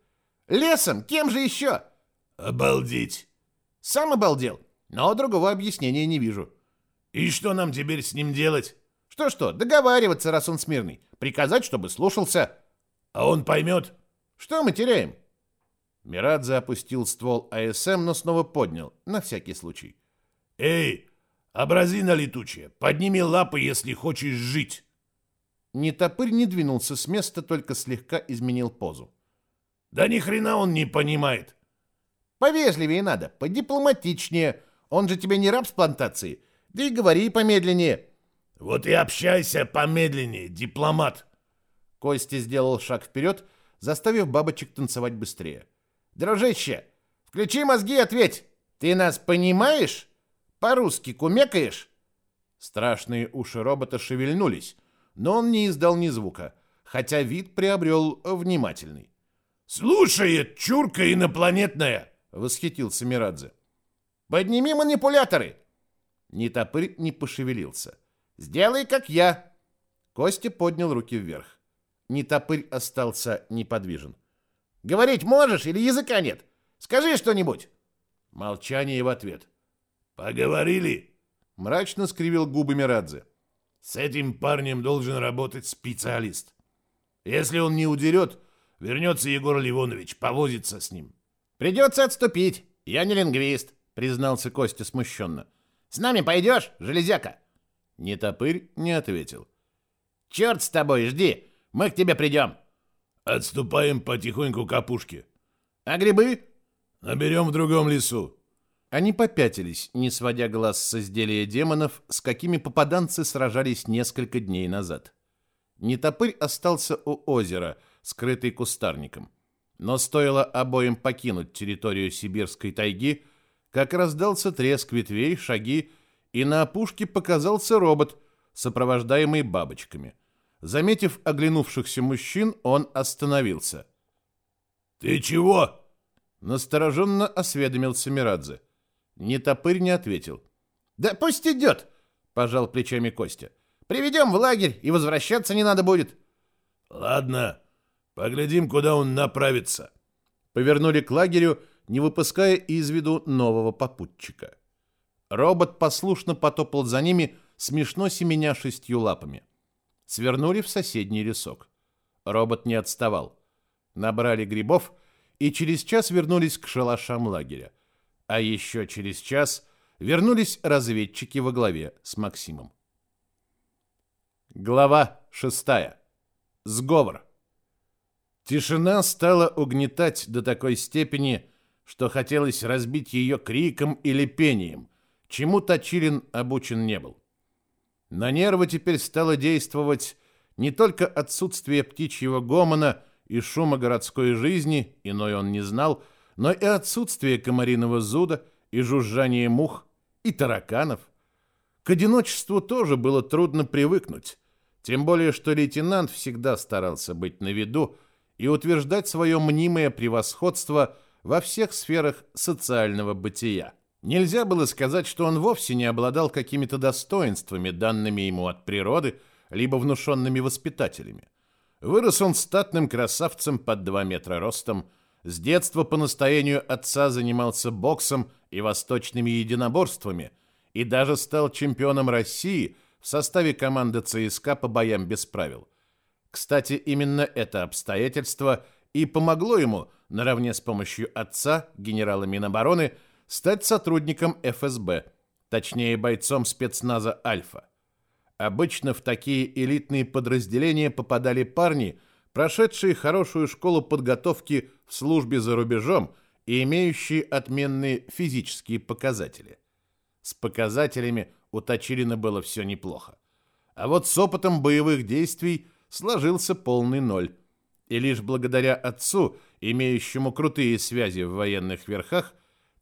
«Лесом! Кем же еще?» «Обалдеть!» «Сам обалдел, но другого объяснения не вижу». «И что нам теперь с ним делать? Что-что, договариваться, раз он смирный. Приказать, чтобы слушался. А он поймет? Что мы теряем? Мирадзе опустил ствол АСМ, но снова поднял, на всякий случай. «Эй, образина летучая, подними лапы, если хочешь жить!» Нетопырь не двинулся с места, только слегка изменил позу. «Да ни хрена он не понимает!» «Повежливее надо, подипломатичнее. Он же тебе не раб с плантации. Да и говори помедленнее». «Вот и общайся помедленнее, дипломат!» Костя сделал шаг вперед, заставив бабочек танцевать быстрее. Дружище, включи мозги и ответь. Ты нас понимаешь? По-русски кумекаешь? Страшные уши робота шевельнулись, но он не издал ни звука, хотя вид приобрел внимательный. «Слушает, чурка инопланетная!» — восхитился Мирадзе. «Подними манипуляторы!» Ни топырь не пошевелился. «Сделай, как я!» Костя поднял руки вверх. Нетопырь остался неподвижен. Говорить можешь или языка нет? Скажи что-нибудь. Молчание в ответ. Поговорили? Мрачно скривил губы Мирадзе. С этим парнем должен работать специалист. Если он не удерет, вернется Егор Ливонович, повозится с ним. Придется отступить. Я не лингвист, признался Костя смущенно. С нами пойдешь, железяка? Нетопырь не ответил. Черт с тобой, жди, мы к тебе придем. Отступаем потихоньку к опушке. А грибы? Наберем в другом лесу. Они попятились, не сводя глаз с изделия демонов, с какими попаданцы сражались несколько дней назад. Нетопырь остался у озера, скрытый кустарником. Но стоило обоим покинуть территорию сибирской тайги, как раздался треск ветвей, шаги, и на опушке показался робот, сопровождаемый бабочками – Заметив оглянувшихся мужчин, он остановился. «Ты чего?» Настороженно осведомился Мирадзе. Нетопырь не ответил. «Да пусть идет!» — пожал плечами Костя. «Приведем в лагерь, и возвращаться не надо будет». «Ладно, поглядим, куда он направится». Повернули к лагерю, не выпуская из виду нового попутчика. Робот послушно потопал за ними, смешно семеня шестью лапами. Свернули в соседний лесок. Робот не отставал. Набрали грибов и через час вернулись к шалашам лагеря. А еще через час вернулись разведчики во главе с Максимом. Глава шестая. Сговор. Тишина стала угнетать до такой степени, что хотелось разбить ее криком или пением, чему Точилин обучен не был. На нервы теперь стало действовать не только отсутствие птичьего гомона и шума городской жизни, иной он не знал, но и отсутствие комариного зуда и жужжания мух и тараканов. К одиночеству тоже было трудно привыкнуть, тем более что лейтенант всегда старался быть на виду и утверждать свое мнимое превосходство во всех сферах социального бытия. Нельзя было сказать, что он вовсе не обладал какими-то достоинствами, данными ему от природы, либо внушенными воспитателями. Вырос он статным красавцем под 2 метра ростом, с детства по настоянию отца занимался боксом и восточными единоборствами и даже стал чемпионом России в составе команды ЦСКА по боям без правил. Кстати, именно это обстоятельство и помогло ему, наравне с помощью отца, генерала Минобороны, стать сотрудником ФСБ, точнее бойцом спецназа «Альфа». Обычно в такие элитные подразделения попадали парни, прошедшие хорошую школу подготовки в службе за рубежом и имеющие отменные физические показатели. С показателями у Точилина было все неплохо. А вот с опытом боевых действий сложился полный ноль. И лишь благодаря отцу, имеющему крутые связи в военных верхах,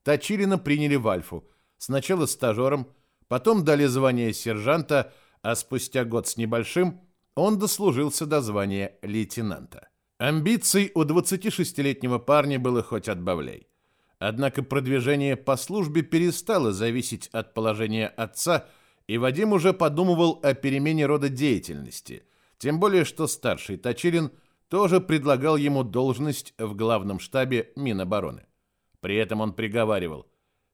Точилина приняли в Альфу. Сначала стажером, потом дали звание сержанта, а спустя год с небольшим он дослужился до звания лейтенанта. Амбиций у 26-летнего парня было хоть отбавляй. Однако продвижение по службе перестало зависеть от положения отца, и Вадим уже подумывал о перемене рода деятельности, тем более что старший Точилин тоже предлагал ему должность в главном штабе Минобороны. При этом он приговаривал.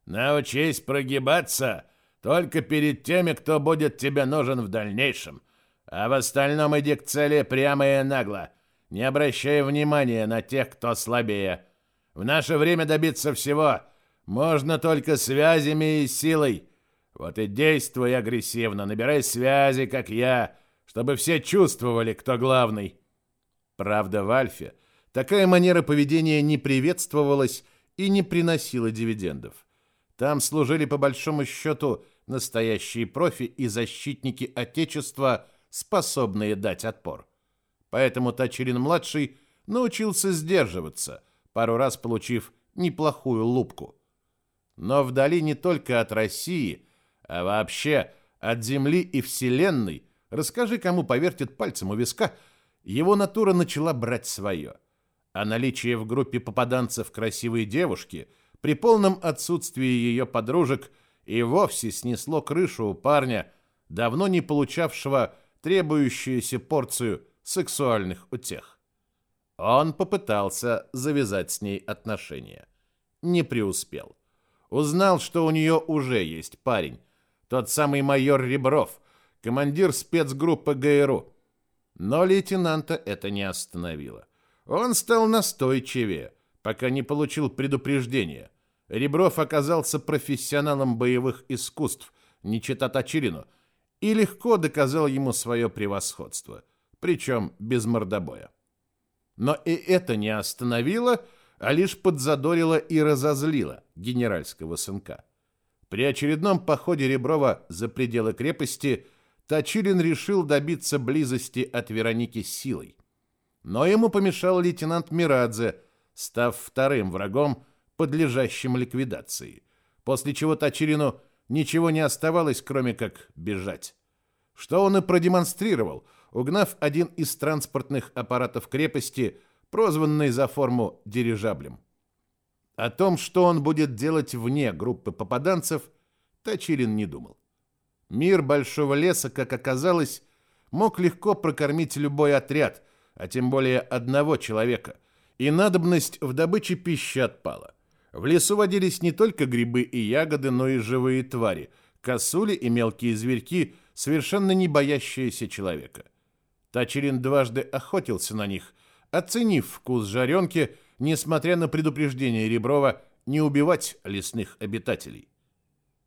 «Научись прогибаться только перед теми, кто будет тебе нужен в дальнейшем, А в остальном иди к цели прямо и нагло, не обращая внимания на тех, кто слабее. В наше время добиться всего можно только связями и силой. Вот и действуй агрессивно, набирай связи, как я, чтобы все чувствовали, кто главный. Правда, в Альфе такая манера поведения не приветствовалась и не приносила дивидендов. Там служили по большому счету настоящие профи и защитники Отечества, способные дать отпор. Поэтому Тачерин-младший научился сдерживаться, пару раз получив неплохую лупку. Но вдали не только от России, а вообще от Земли и Вселенной, расскажи, кому повертит пальцем у виска, его натура начала брать свое. А наличие в группе попаданцев красивой девушки при полном отсутствии ее подружек и вовсе снесло крышу у парня, давно не получавшего требующуюся порцию сексуальных утех. Он попытался завязать с ней отношения. Не преуспел. Узнал, что у нее уже есть парень, тот самый майор Ребров, командир спецгруппы ГРУ. Но лейтенанта это не остановило. Он стал настойчивее, пока не получил предупреждения. Ребров оказался профессионалом боевых искусств, не чита Тачирину, и легко доказал ему свое превосходство, причем без мордобоя. Но и это не остановило, а лишь подзадорило и разозлило генеральского сынка. При очередном походе Реброва за пределы крепости Тачилин решил добиться близости от Вероники силой. Но ему помешал лейтенант Мирадзе, став вторым врагом, подлежащим ликвидации, после чего Тачилину ничего не оставалось, кроме как бежать. Что он и продемонстрировал, угнав один из транспортных аппаратов крепости, прозванный за форму дирижаблем. О том, что он будет делать вне группы попаданцев, Тачилин не думал. Мир большого леса, как оказалось, мог легко прокормить любой отряд, а тем более одного человека, и надобность в добыче пищи отпала. В лесу водились не только грибы и ягоды, но и живые твари, косули и мелкие зверьки, совершенно не боящиеся человека. Тачерин дважды охотился на них, оценив вкус жаренки, несмотря на предупреждение Реброва не убивать лесных обитателей.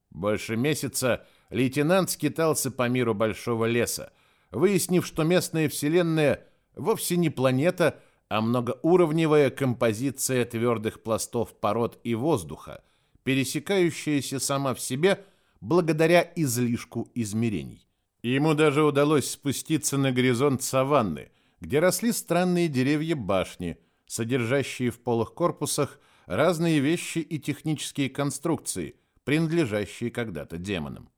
Больше месяца лейтенант скитался по миру большого леса, выяснив, что местная вселенная вовсе не планета, а многоуровневая композиция твердых пластов пород и воздуха, пересекающаяся сама в себе благодаря излишку измерений. Ему даже удалось спуститься на горизонт саванны, где росли странные деревья башни, содержащие в полых корпусах разные вещи и технические конструкции, принадлежащие когда-то демонам.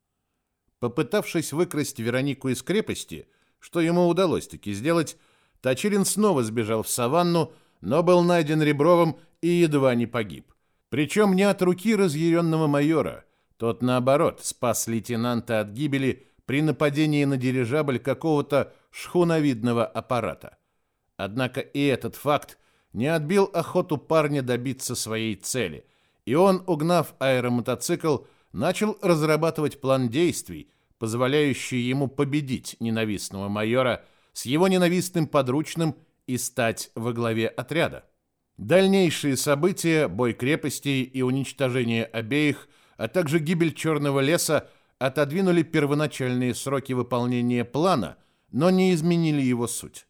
Попытавшись выкрасть Веронику из крепости, что ему удалось таки сделать, Тачирин снова сбежал в саванну, но был найден Ребровым и едва не погиб. Причем не от руки разъяренного майора. Тот, наоборот, спас лейтенанта от гибели при нападении на дирижабль какого-то шхуновидного аппарата. Однако и этот факт не отбил охоту парня добиться своей цели, и он, угнав аэромотоцикл, начал разрабатывать план действий, позволяющий ему победить ненавистного майора – с его ненавистным подручным и стать во главе отряда. Дальнейшие события, бой крепостей и уничтожение обеих, а также гибель Черного леса отодвинули первоначальные сроки выполнения плана, но не изменили его суть.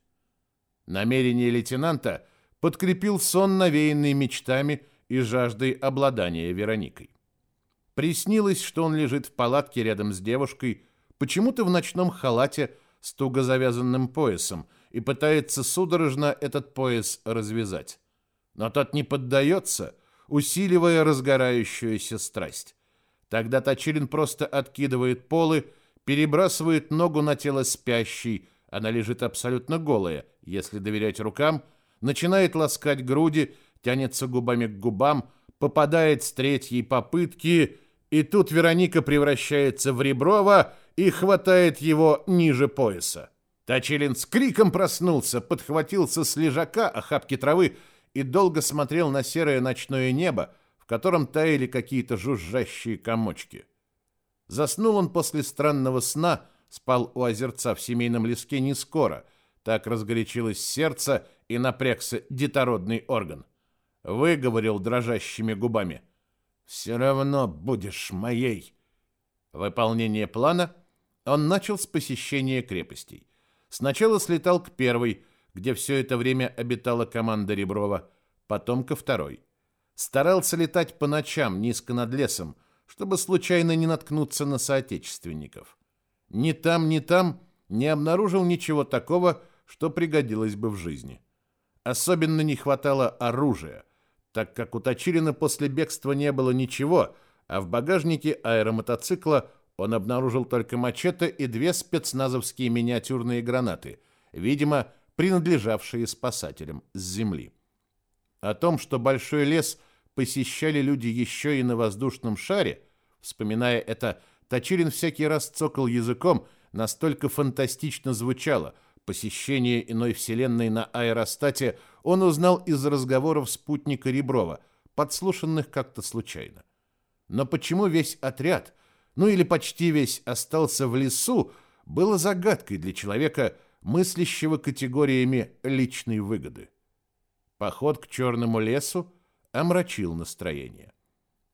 Намерение лейтенанта подкрепил сон, навеянный мечтами и жаждой обладания Вероникой. Приснилось, что он лежит в палатке рядом с девушкой, почему-то в ночном халате с туго завязанным поясом и пытается судорожно этот пояс развязать. Но тот не поддается, усиливая разгорающуюся страсть. Тогда Точилин просто откидывает полы, перебрасывает ногу на тело спящей, она лежит абсолютно голая, если доверять рукам, начинает ласкать груди, тянется губами к губам, попадает с третьей попытки, и тут Вероника превращается в Реброва — и хватает его ниже пояса. Тачилин с криком проснулся, подхватился с лежака охапки травы и долго смотрел на серое ночное небо, в котором таяли какие-то жужжащие комочки. Заснул он после странного сна спал у озерца в семейном леске не скоро, так разгорячилось сердце и напрягся детородный орган. Выговорил дрожащими губами. «Все равно будешь моей». Выполнение плана он начал с посещения крепостей. Сначала слетал к первой, где все это время обитала команда Реброва, потом ко второй. Старался летать по ночам низко над лесом, чтобы случайно не наткнуться на соотечественников. Ни там, ни там не обнаружил ничего такого, что пригодилось бы в жизни. Особенно не хватало оружия, так как у Точилина после бегства не было ничего, а в багажнике аэромотоцикла он обнаружил только мачете и две спецназовские миниатюрные гранаты, видимо, принадлежавшие спасателям с земли. О том, что большой лес посещали люди еще и на воздушном шаре, вспоминая это, Точилин всякий раз цокал языком, настолько фантастично звучало. Посещение иной вселенной на аэростате он узнал из разговоров спутника Реброва, подслушанных как-то случайно. Но почему весь отряд – ну или почти весь остался в лесу, было загадкой для человека, мыслящего категориями личной выгоды. Поход к черному лесу омрачил настроение.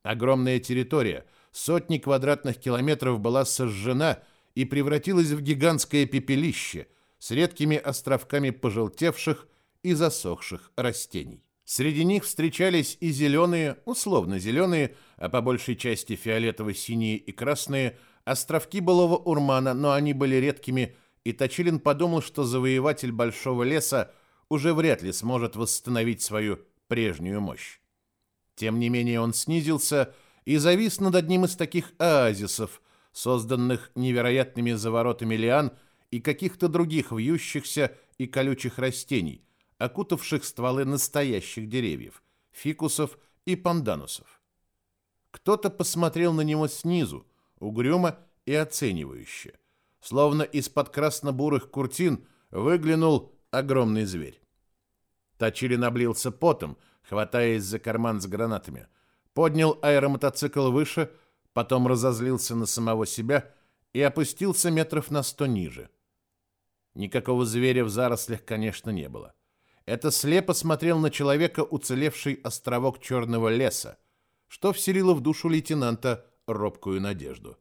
Огромная территория, сотни квадратных километров была сожжена и превратилась в гигантское пепелище с редкими островками пожелтевших и засохших растений. Среди них встречались и зеленые, условно зеленые, а по большей части фиолетово-синие и красные, островки былого Урмана, но они были редкими, и Точилин подумал, что завоеватель Большого леса уже вряд ли сможет восстановить свою прежнюю мощь. Тем не менее он снизился и завис над одним из таких оазисов, созданных невероятными заворотами лиан и каких-то других вьющихся и колючих растений – окутавших стволы настоящих деревьев, фикусов и панданусов. Кто-то посмотрел на него снизу, угрюмо и оценивающе. Словно из-под красно-бурых куртин выглянул огромный зверь. Точилин облился потом, хватаясь за карман с гранатами. Поднял аэромотоцикл выше, потом разозлился на самого себя и опустился метров на сто ниже. Никакого зверя в зарослях, конечно, не было. Это слепо смотрел на человека, уцелевший островок черного леса, что вселило в душу лейтенанта робкую надежду.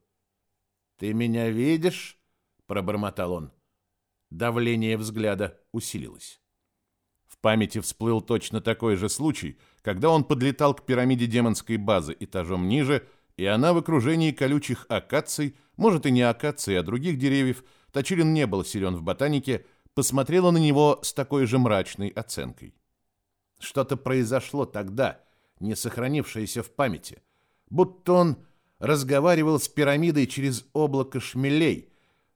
«Ты меня видишь?» — пробормотал он. Давление взгляда усилилось. Памяти всплыл точно такой же случай, когда он подлетал к пирамиде демонской базы этажом ниже, и она в окружении колючих акаций, может и не акаций, а других деревьев, Точилин не был силен в ботанике, посмотрела на него с такой же мрачной оценкой. Что-то произошло тогда, не сохранившееся в памяти, будто он разговаривал с пирамидой через облако шмелей,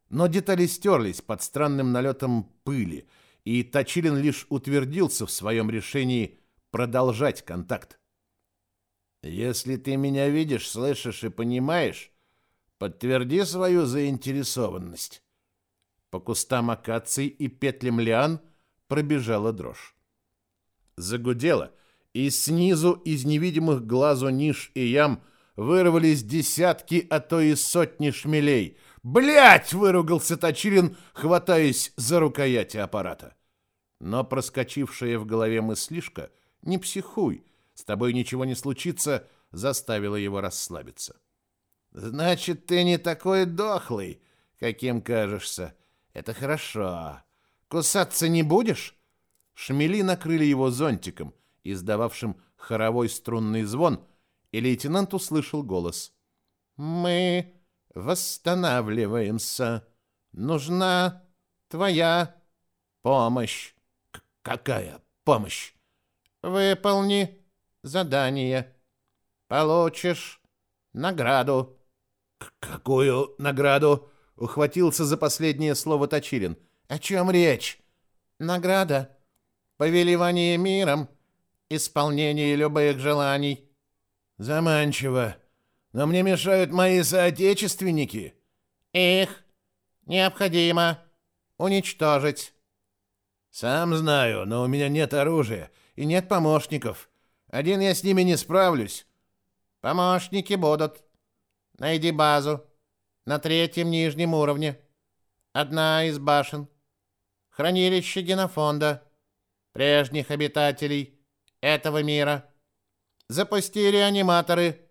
но детали стерлись под странным налетом пыли, и Точилин лишь утвердился в своем решении продолжать контакт. «Если ты меня видишь, слышишь и понимаешь, подтверди свою заинтересованность». По кустам акаций и петлям лиан пробежала дрожь. Загудело, и снизу из невидимых глазу ниш и ям вырвались десятки, а то и сотни шмелей. «Блядь!» — выругался Точилин, хватаясь за рукояти аппарата. Но проскочившая в голове мыслишка «Не психуй, с тобой ничего не случится» заставила его расслабиться. «Значит, ты не такой дохлый, каким кажешься», это хорошо. Кусаться не будешь? Шмели накрыли его зонтиком, издававшим хоровой струнный звон, и лейтенант услышал голос. Мы восстанавливаемся. Нужна твоя помощь. К какая помощь? Выполни задание. Получишь награду. К какую награду? Ухватился за последнее слово Точилин. О чем речь? Награда. Повелевание миром. Исполнение любых желаний. Заманчиво. Но мне мешают мои соотечественники. Их необходимо уничтожить. Сам знаю, но у меня нет оружия и нет помощников. Один я с ними не справлюсь. Помощники будут. Найди базу на третьем нижнем уровне. Одна из башен. Хранилище генофонда. Прежних обитателей этого мира. Запусти реаниматоры.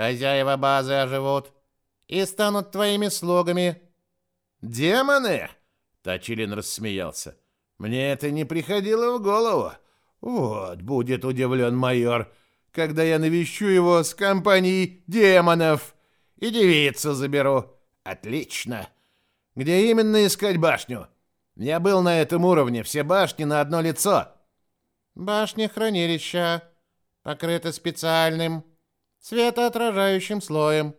Хозяева базы оживут и станут твоими слугами. Демоны? Точилин рассмеялся. Мне это не приходило в голову. Вот, будет удивлен майор, когда я навещу его с компанией демонов и девицу заберу. Отлично. Где именно искать башню? Я был на этом уровне, все башни на одно лицо. Башня хранилища покрыта специальным светоотражающим слоем.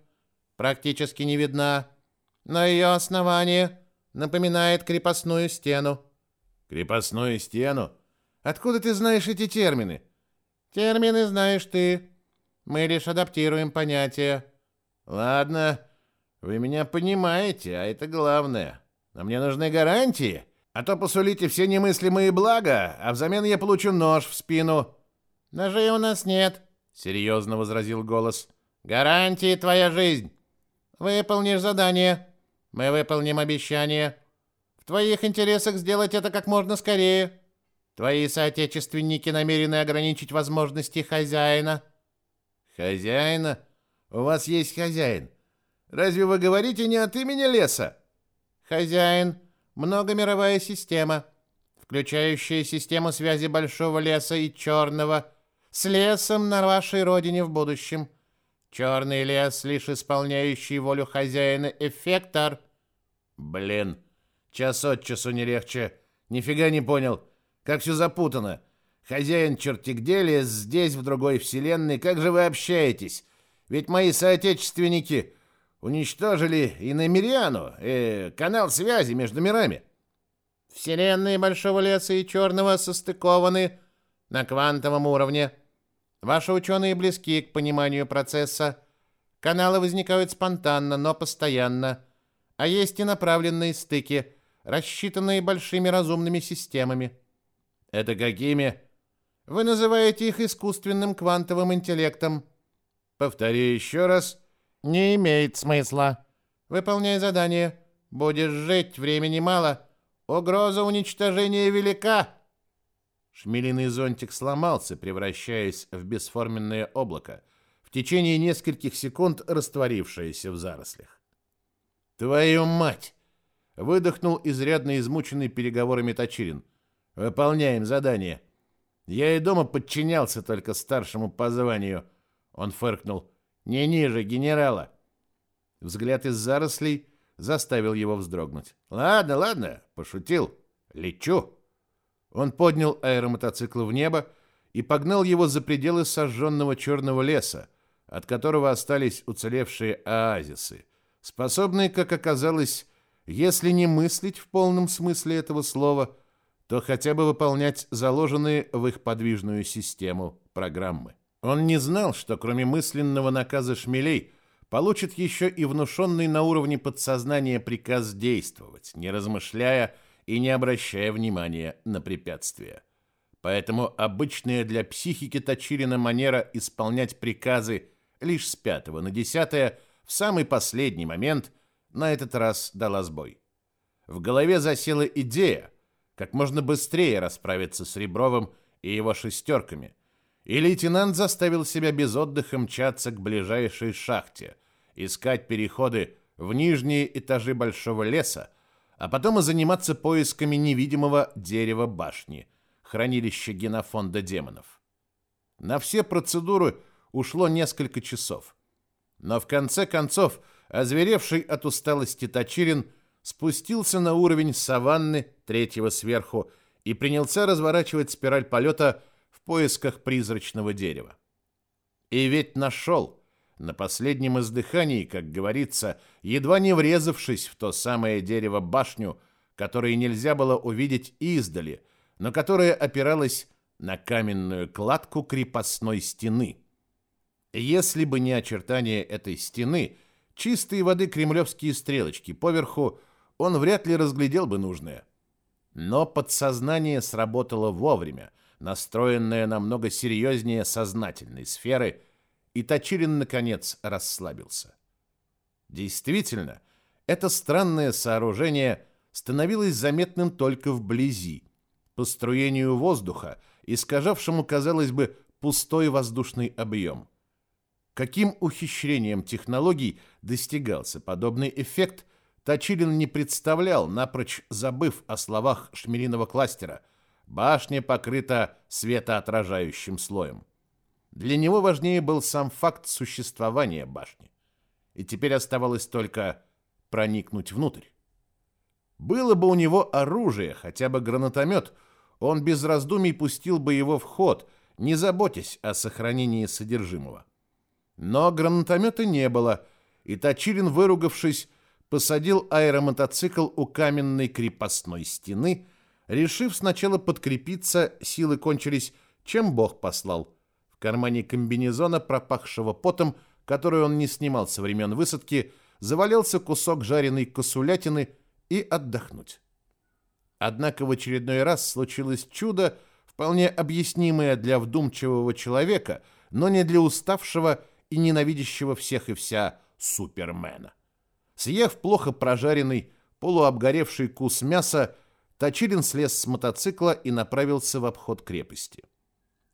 Практически не видна, но ее основание напоминает крепостную стену. Крепостную стену? Откуда ты знаешь эти термины? Термины знаешь ты. Мы лишь адаптируем понятия. Ладно, вы меня понимаете, а это главное. Но мне нужны гарантии, а то посулите все немыслимые блага, а взамен я получу нож в спину. Ножей у нас нет, серьезно возразил голос. Гарантии твоя жизнь. Выполнишь задание, мы выполним обещание. В твоих интересах сделать это как можно скорее. Твои соотечественники намерены ограничить возможности хозяина. Хозяина? У вас есть хозяин. Разве вы говорите не от имени леса? Хозяин многомировая система, включающая систему связи большого леса и черного с лесом на вашей родине в будущем. Черный лес лишь исполняющий волю хозяина эффектор. Блин, час от часу не легче. Нифига не понял. Как все запутано. Хозяин черти где лес, здесь, в другой вселенной. Как же вы общаетесь? Ведь мои соотечественники уничтожили и Намириану, э, канал связи между мирами. Вселенные Большого Леса и Черного состыкованы на квантовом уровне. Ваши ученые близки к пониманию процесса. Каналы возникают спонтанно, но постоянно. А есть и направленные стыки, рассчитанные большими разумными системами. Это какими? Вы называете их искусственным квантовым интеллектом. Повтори еще раз. Не имеет смысла. Выполняй задание. Будешь жить, времени мало. Угроза уничтожения велика. Шмелиный зонтик сломался, превращаясь в бесформенное облако, в течение нескольких секунд растворившееся в зарослях. «Твою мать!» — выдохнул изрядно измученный переговорами Точилин. «Выполняем задание». «Я и дома подчинялся только старшему по званию». Он фыркнул. «Не ниже генерала». Взгляд из зарослей заставил его вздрогнуть. «Ладно, ладно, пошутил. Лечу». Он поднял аэромотоцикл в небо и погнал его за пределы сожженного черного леса, от которого остались уцелевшие оазисы, способные, как оказалось, если не мыслить в полном смысле этого слова, то хотя бы выполнять заложенные в их подвижную систему программы. Он не знал, что кроме мысленного наказа шмелей получит еще и внушенный на уровне подсознания приказ действовать, не размышляя и не обращая внимания на препятствия. Поэтому обычная для психики Точилина манера исполнять приказы лишь с пятого на десятое в самый последний момент на этот раз дала сбой. В голове засела идея, как можно быстрее расправиться с Ребровым и его шестерками, и лейтенант заставил себя без отдыха мчаться к ближайшей шахте, искать переходы в нижние этажи большого леса, а потом и заниматься поисками невидимого дерева башни, хранилища генофонда демонов. На все процедуры ушло несколько часов. Но в конце концов, озверевший от усталости Точирин спустился на уровень саванны третьего сверху и принялся разворачивать спираль полета в поисках призрачного дерева. И ведь нашел – на последнем издыхании, как говорится, едва не врезавшись в то самое дерево-башню, которое нельзя было увидеть издали, но которое опиралось на каменную кладку крепостной стены. Если бы не очертания этой стены, чистой воды кремлевские стрелочки поверху, он вряд ли разглядел бы нужное. Но подсознание сработало вовремя, настроенное намного серьезнее сознательной сферы – и Точилин, наконец, расслабился. Действительно, это странное сооружение становилось заметным только вблизи, по струению воздуха, искажавшему, казалось бы, пустой воздушный объем. Каким ухищрением технологий достигался подобный эффект, Точилин не представлял, напрочь забыв о словах шмелиного кластера. Башня покрыта светоотражающим слоем. Для него важнее был сам факт существования башни. И теперь оставалось только проникнуть внутрь. Было бы у него оружие, хотя бы гранатомет, он без раздумий пустил бы его в ход, не заботясь о сохранении содержимого. Но гранатомета не было, и Точилин, выругавшись, посадил аэромотоцикл у каменной крепостной стены, решив сначала подкрепиться, силы кончились, чем Бог послал. Кармане комбинезона, пропахшего потом, который он не снимал со времен высадки, завалился кусок жареной косулятины и отдохнуть. Однако в очередной раз случилось чудо, вполне объяснимое для вдумчивого человека, но не для уставшего и ненавидящего всех и вся Супермена. Съев плохо прожаренный, полуобгоревший кус мяса, Точилин слез с мотоцикла и направился в обход крепости.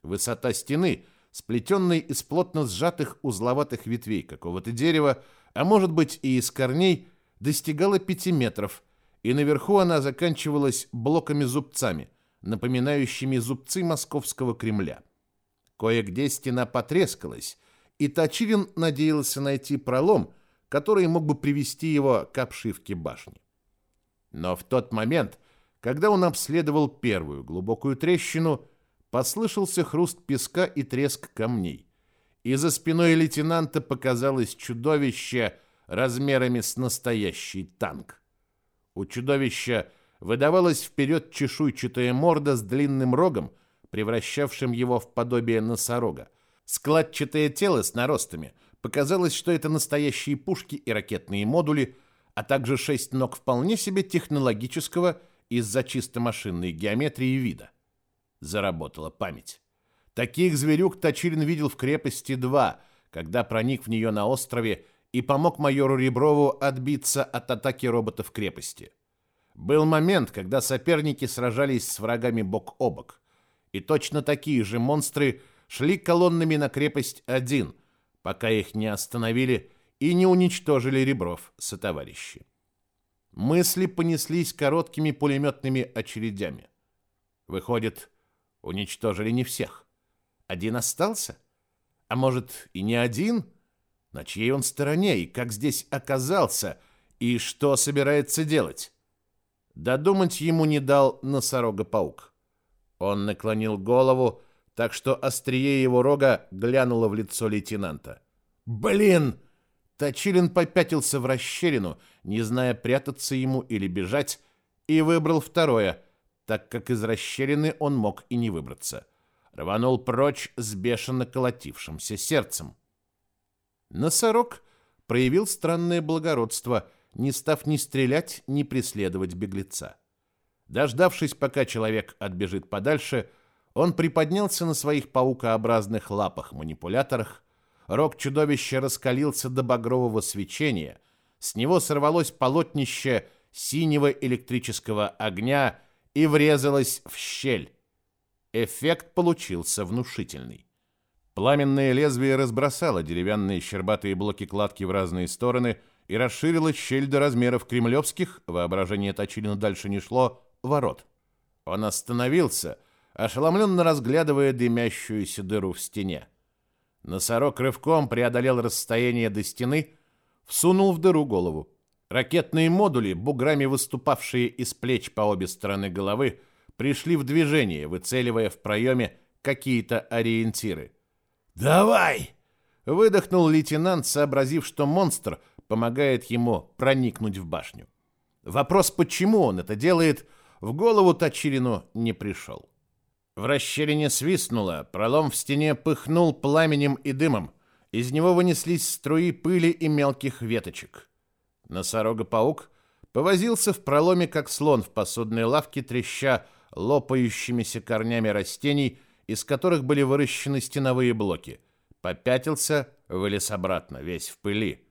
Высота стены, сплетенной из плотно сжатых узловатых ветвей какого-то дерева, а может быть и из корней, достигала пяти метров, и наверху она заканчивалась блоками-зубцами, напоминающими зубцы московского Кремля. Кое-где стена потрескалась, и Точилин надеялся найти пролом, который мог бы привести его к обшивке башни. Но в тот момент, когда он обследовал первую глубокую трещину, послышался хруст песка и треск камней. И за спиной лейтенанта показалось чудовище размерами с настоящий танк. У чудовища выдавалась вперед чешуйчатая морда с длинным рогом, превращавшим его в подобие носорога. Складчатое тело с наростами – Показалось, что это настоящие пушки и ракетные модули, а также шесть ног вполне себе технологического из-за чисто машинной геометрии вида. Заработала память. Таких зверюк Точилин видел в крепости 2, когда проник в нее на острове и помог майору Реброву отбиться от атаки роботов крепости. Был момент, когда соперники сражались с врагами бок о бок, и точно такие же монстры шли колоннами на крепость 1, пока их не остановили и не уничтожили Ребров сотоварищи. Мысли понеслись короткими пулеметными очередями. Выходит, уничтожили не всех. Один остался? А может, и не один? На чьей он стороне и как здесь оказался, и что собирается делать? Додумать ему не дал носорога-паук. Он наклонил голову, так что острие его рога глянуло в лицо лейтенанта. «Блин!» Точилин попятился в расщелину, не зная, прятаться ему или бежать, и выбрал второе, так как из расщелины он мог и не выбраться. Рванул прочь с бешено колотившимся сердцем. Носорог проявил странное благородство, не став ни стрелять, ни преследовать беглеца. Дождавшись, пока человек отбежит подальше, он приподнялся на своих паукообразных лапах-манипуляторах, рог чудовища раскалился до багрового свечения, с него сорвалось полотнище синего электрического огня и врезалось в щель. Эффект получился внушительный. Пламенное лезвие разбросало деревянные щербатые блоки кладки в разные стороны и расширило щель до размеров кремлевских, воображение Точилина дальше не шло, ворот. Он остановился, ошеломленно разглядывая дымящуюся дыру в стене. Носорог рывком преодолел расстояние до стены, всунул в дыру голову. Ракетные модули, буграми выступавшие из плеч по обе стороны головы, пришли в движение, выцеливая в проеме какие-то ориентиры. «Давай!» — выдохнул лейтенант, сообразив, что монстр помогает ему проникнуть в башню. Вопрос, почему он это делает, в голову Точилину не пришел. В расщелине свистнуло, пролом в стене пыхнул пламенем и дымом. Из него вынеслись струи пыли и мелких веточек. Носорога-паук повозился в проломе, как слон в посудной лавке, треща лопающимися корнями растений, из которых были выращены стеновые блоки. Попятился, вылез обратно, весь в пыли.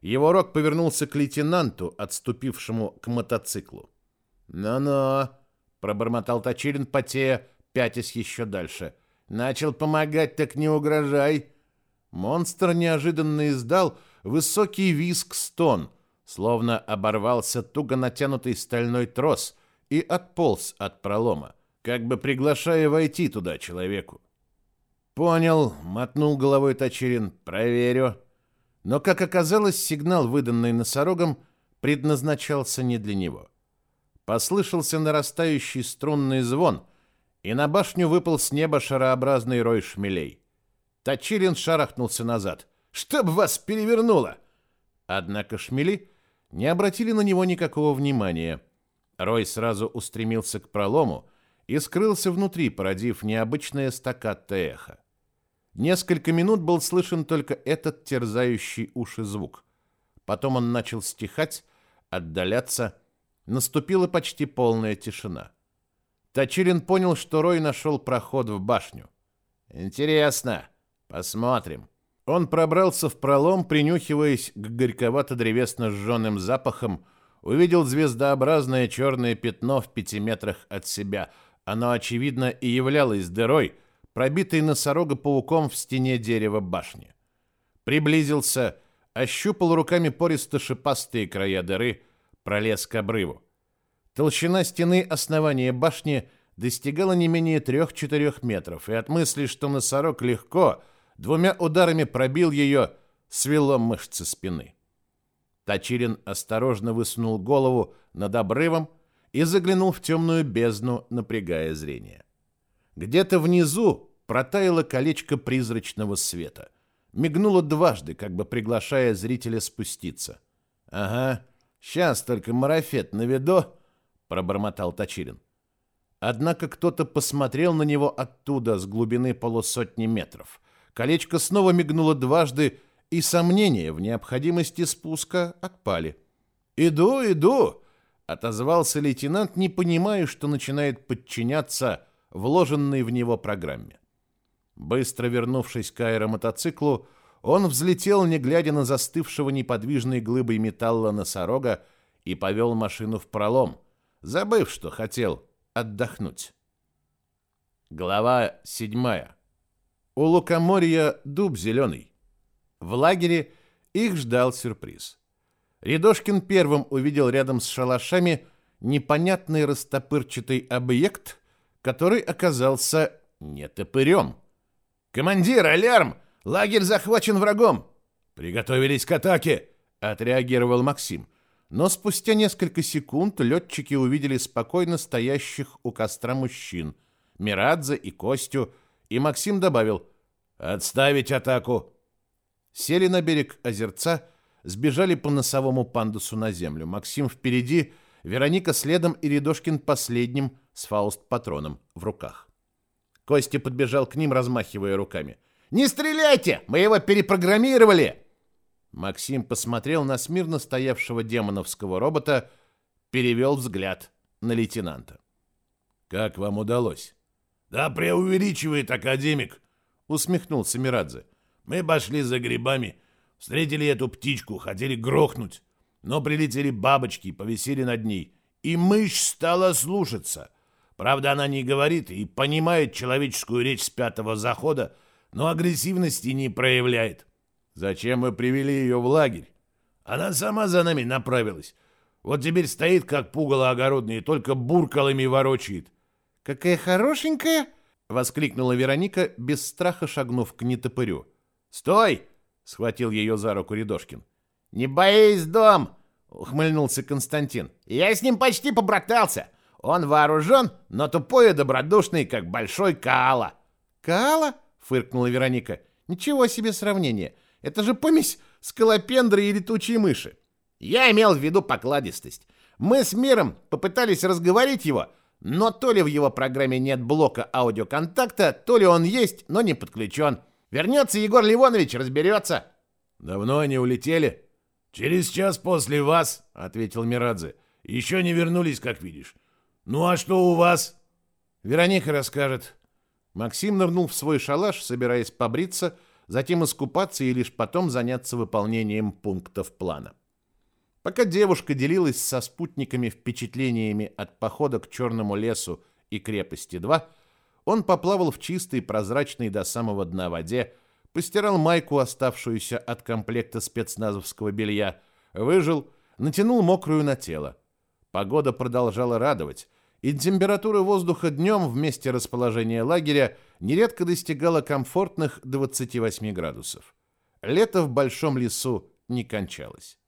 Его рог повернулся к лейтенанту, отступившему к мотоциклу. «Ну-ну», — пробормотал Точилин, потея, пятясь еще дальше. «Начал помогать, так не угрожай». Монстр неожиданно издал высокий виск-стон, словно оборвался туго натянутый стальной трос и отполз от пролома, как бы приглашая войти туда человеку. «Понял», — мотнул головой Точилин, — «проверю». Но, как оказалось, сигнал, выданный носорогом, предназначался не для него. Послышался нарастающий струнный звон, и на башню выпал с неба шарообразный рой шмелей. Точилин шарахнулся назад. «Чтоб вас перевернуло!» Однако шмели не обратили на него никакого внимания. Рой сразу устремился к пролому и скрылся внутри, породив необычное стаккато эхо. Несколько минут был слышен только этот терзающий уши звук. Потом он начал стихать, отдаляться. Наступила почти полная тишина. Точилин понял, что Рой нашел проход в башню. «Интересно. Посмотрим». Он пробрался в пролом, принюхиваясь к горьковато-древесно-сжженным запахам, увидел звездообразное черное пятно в пяти метрах от себя. Оно, очевидно, и являлось дырой — пробитый носорога пауком в стене дерева башни. Приблизился, ощупал руками пористо-шипастые края дыры, пролез к обрыву. Толщина стены основания башни достигала не менее трех-четырех метров, и от мысли, что носорог легко, двумя ударами пробил ее, свело мышцы спины. Тачирин осторожно высунул голову над обрывом и заглянул в темную бездну, напрягая зрение. Где-то внизу протаяло колечко призрачного света. Мигнуло дважды, как бы приглашая зрителя спуститься. «Ага, сейчас только марафет наведу», — пробормотал Точилин. Однако кто-то посмотрел на него оттуда, с глубины полусотни метров. Колечко снова мигнуло дважды, и сомнения в необходимости спуска отпали. «Иду, иду!» — отозвался лейтенант, не понимая, что начинает подчиняться вложенной в него программе. Быстро вернувшись к аэромотоциклу, он взлетел, не глядя на застывшего неподвижной глыбой металла носорога, и повел машину в пролом, забыв, что хотел отдохнуть. Глава седьмая. У лукоморья дуб зеленый. В лагере их ждал сюрприз. Рядошкин первым увидел рядом с шалашами непонятный растопырчатый объект, который оказался не топырем. «Командир, алярм! Лагерь захвачен врагом!» «Приготовились к атаке!» — отреагировал Максим. Но спустя несколько секунд летчики увидели спокойно стоящих у костра мужчин — Мирадзе и Костю, и Максим добавил «Отставить атаку!» Сели на берег озерца, сбежали по носовому пандусу на землю. Максим впереди, Вероника следом и Рядошкин последним с фауст-патроном в руках. Костя подбежал к ним, размахивая руками. «Не стреляйте! Мы его перепрограммировали!» Максим посмотрел на смирно стоявшего демоновского робота, перевел взгляд на лейтенанта. «Как вам удалось?» «Да преувеличивает академик», — усмехнулся Мирадзе. «Мы пошли за грибами, встретили эту птичку, хотели грохнуть, но прилетели бабочки, повисели над ней, и мышь стала слушаться. Правда, она не говорит и понимает человеческую речь с пятого захода, но агрессивности не проявляет. Зачем мы привели ее в лагерь? Она сама за нами направилась. Вот теперь стоит, как пугало огородное, только буркалами ворочает. «Какая хорошенькая!» — воскликнула Вероника, без страха шагнув к нетопырю. «Стой!» — схватил ее за руку Рядошкин. «Не боись, дом!» — ухмыльнулся Константин. «Я с ним почти побратался. Он вооружен, но тупой и добродушный, как большой Каала. «Каала?» — фыркнула Вероника. «Ничего себе сравнение. Это же помесь скалопендры и летучей мыши». «Я имел в виду покладистость. Мы с Миром попытались разговорить его, но то ли в его программе нет блока аудиоконтакта, то ли он есть, но не подключен. Вернется Егор Ливонович, разберется». «Давно они улетели?» «Через час после вас», — ответил Мирадзе. «Еще не вернулись, как видишь. «Ну а что у вас?» «Вероника расскажет». Максим нырнул в свой шалаш, собираясь побриться, затем искупаться и лишь потом заняться выполнением пунктов плана. Пока девушка делилась со спутниками впечатлениями от похода к Черному лесу и крепости-2, он поплавал в чистой, прозрачной до самого дна воде, постирал майку, оставшуюся от комплекта спецназовского белья, выжил, натянул мокрую на тело. Погода продолжала радовать, и температура воздуха днем в месте расположения лагеря нередко достигала комфортных 28 градусов. Лето в большом лесу не кончалось.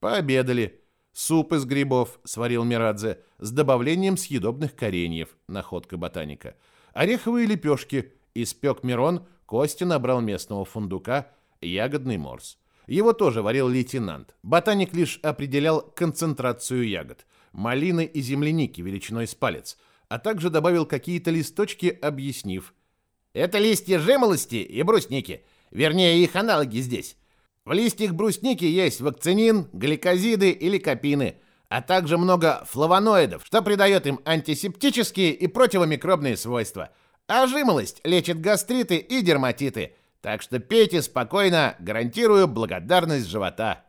Пообедали. Суп из грибов сварил Мирадзе с добавлением съедобных кореньев, находка ботаника. Ореховые лепешки испек Мирон, Костя набрал местного фундука, ягодный морс. Его тоже варил лейтенант. Ботаник лишь определял концентрацию ягод малины и земляники величиной с палец, а также добавил какие-то листочки, объяснив. «Это листья жимолости и брусники, вернее, их аналоги здесь. В листьях брусники есть вакцинин, гликозиды и ликопины, а также много флавоноидов, что придает им антисептические и противомикробные свойства. А жимолость лечит гастриты и дерматиты, так что пейте спокойно, гарантирую благодарность живота».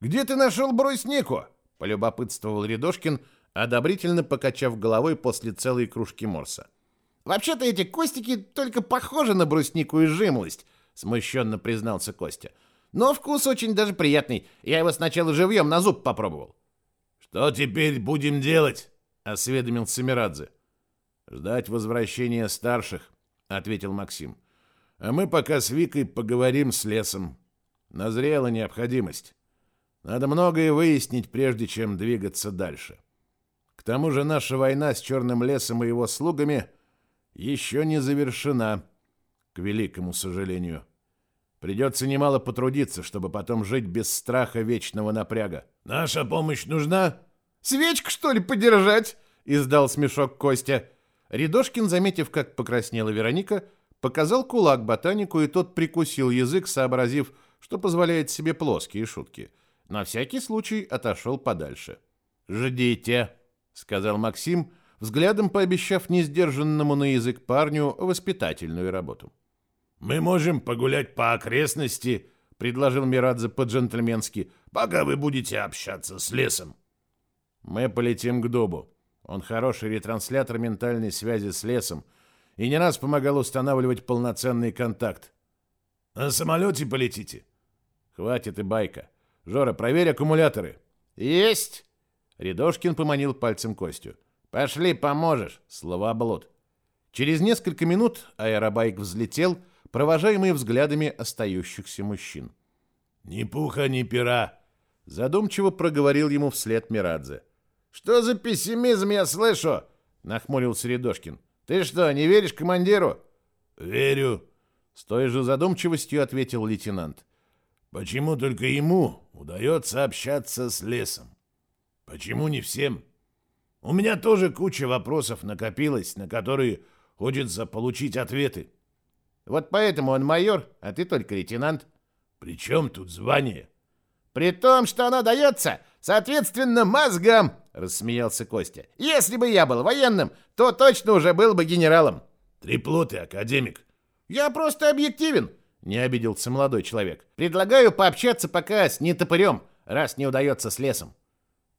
«Где ты нашел бруснику?» полюбопытствовал Рядошкин, одобрительно покачав головой после целой кружки морса. «Вообще-то эти костики только похожи на бруснику и жимолость», смущенно признался Костя. «Но вкус очень даже приятный. Я его сначала живьем на зуб попробовал». «Что теперь будем делать?» — осведомился Мирадзе. «Ждать возвращения старших», — ответил Максим. «А мы пока с Викой поговорим с лесом. Назрела необходимость». Надо многое выяснить, прежде чем двигаться дальше. К тому же наша война с Черным лесом и его слугами еще не завершена, к великому сожалению. Придется немало потрудиться, чтобы потом жить без страха вечного напряга. Наша помощь нужна? Свечку, что ли, подержать? Издал смешок Костя. Рядошкин, заметив, как покраснела Вероника, показал кулак ботанику, и тот прикусил язык, сообразив, что позволяет себе плоские шутки. На всякий случай отошел подальше. «Ждите», — сказал Максим, взглядом пообещав несдержанному на язык парню воспитательную работу. «Мы можем погулять по окрестности», — предложил Мирадзе по-джентльменски, «пока вы будете общаться с лесом». «Мы полетим к Дубу. Он хороший ретранслятор ментальной связи с лесом и не раз помогал устанавливать полноценный контакт». «На самолете полетите?» «Хватит и байка. Жора, проверь аккумуляторы. Есть. Рядошкин поманил пальцем Костю. Пошли, поможешь, словоблуд. Через несколько минут аэробайк взлетел, провожаемый взглядами остающихся мужчин. «Ни пуха, ни пера!» Задумчиво проговорил ему вслед Мирадзе. «Что за пессимизм я слышу?» Нахмурился Рядошкин. «Ты что, не веришь командиру?» «Верю!» С той же задумчивостью ответил лейтенант. Почему только ему удается общаться с лесом? Почему не всем? У меня тоже куча вопросов накопилось, на которые хочется получить ответы. Вот поэтому он майор, а ты только лейтенант. При чем тут звание? При том, что оно дается, соответственно, мозгам, рассмеялся Костя. Если бы я был военным, то точно уже был бы генералом. Трипло ты, академик. Я просто объективен. Не обиделся молодой человек. Предлагаю пообщаться пока с нетопырем, раз не удается с лесом.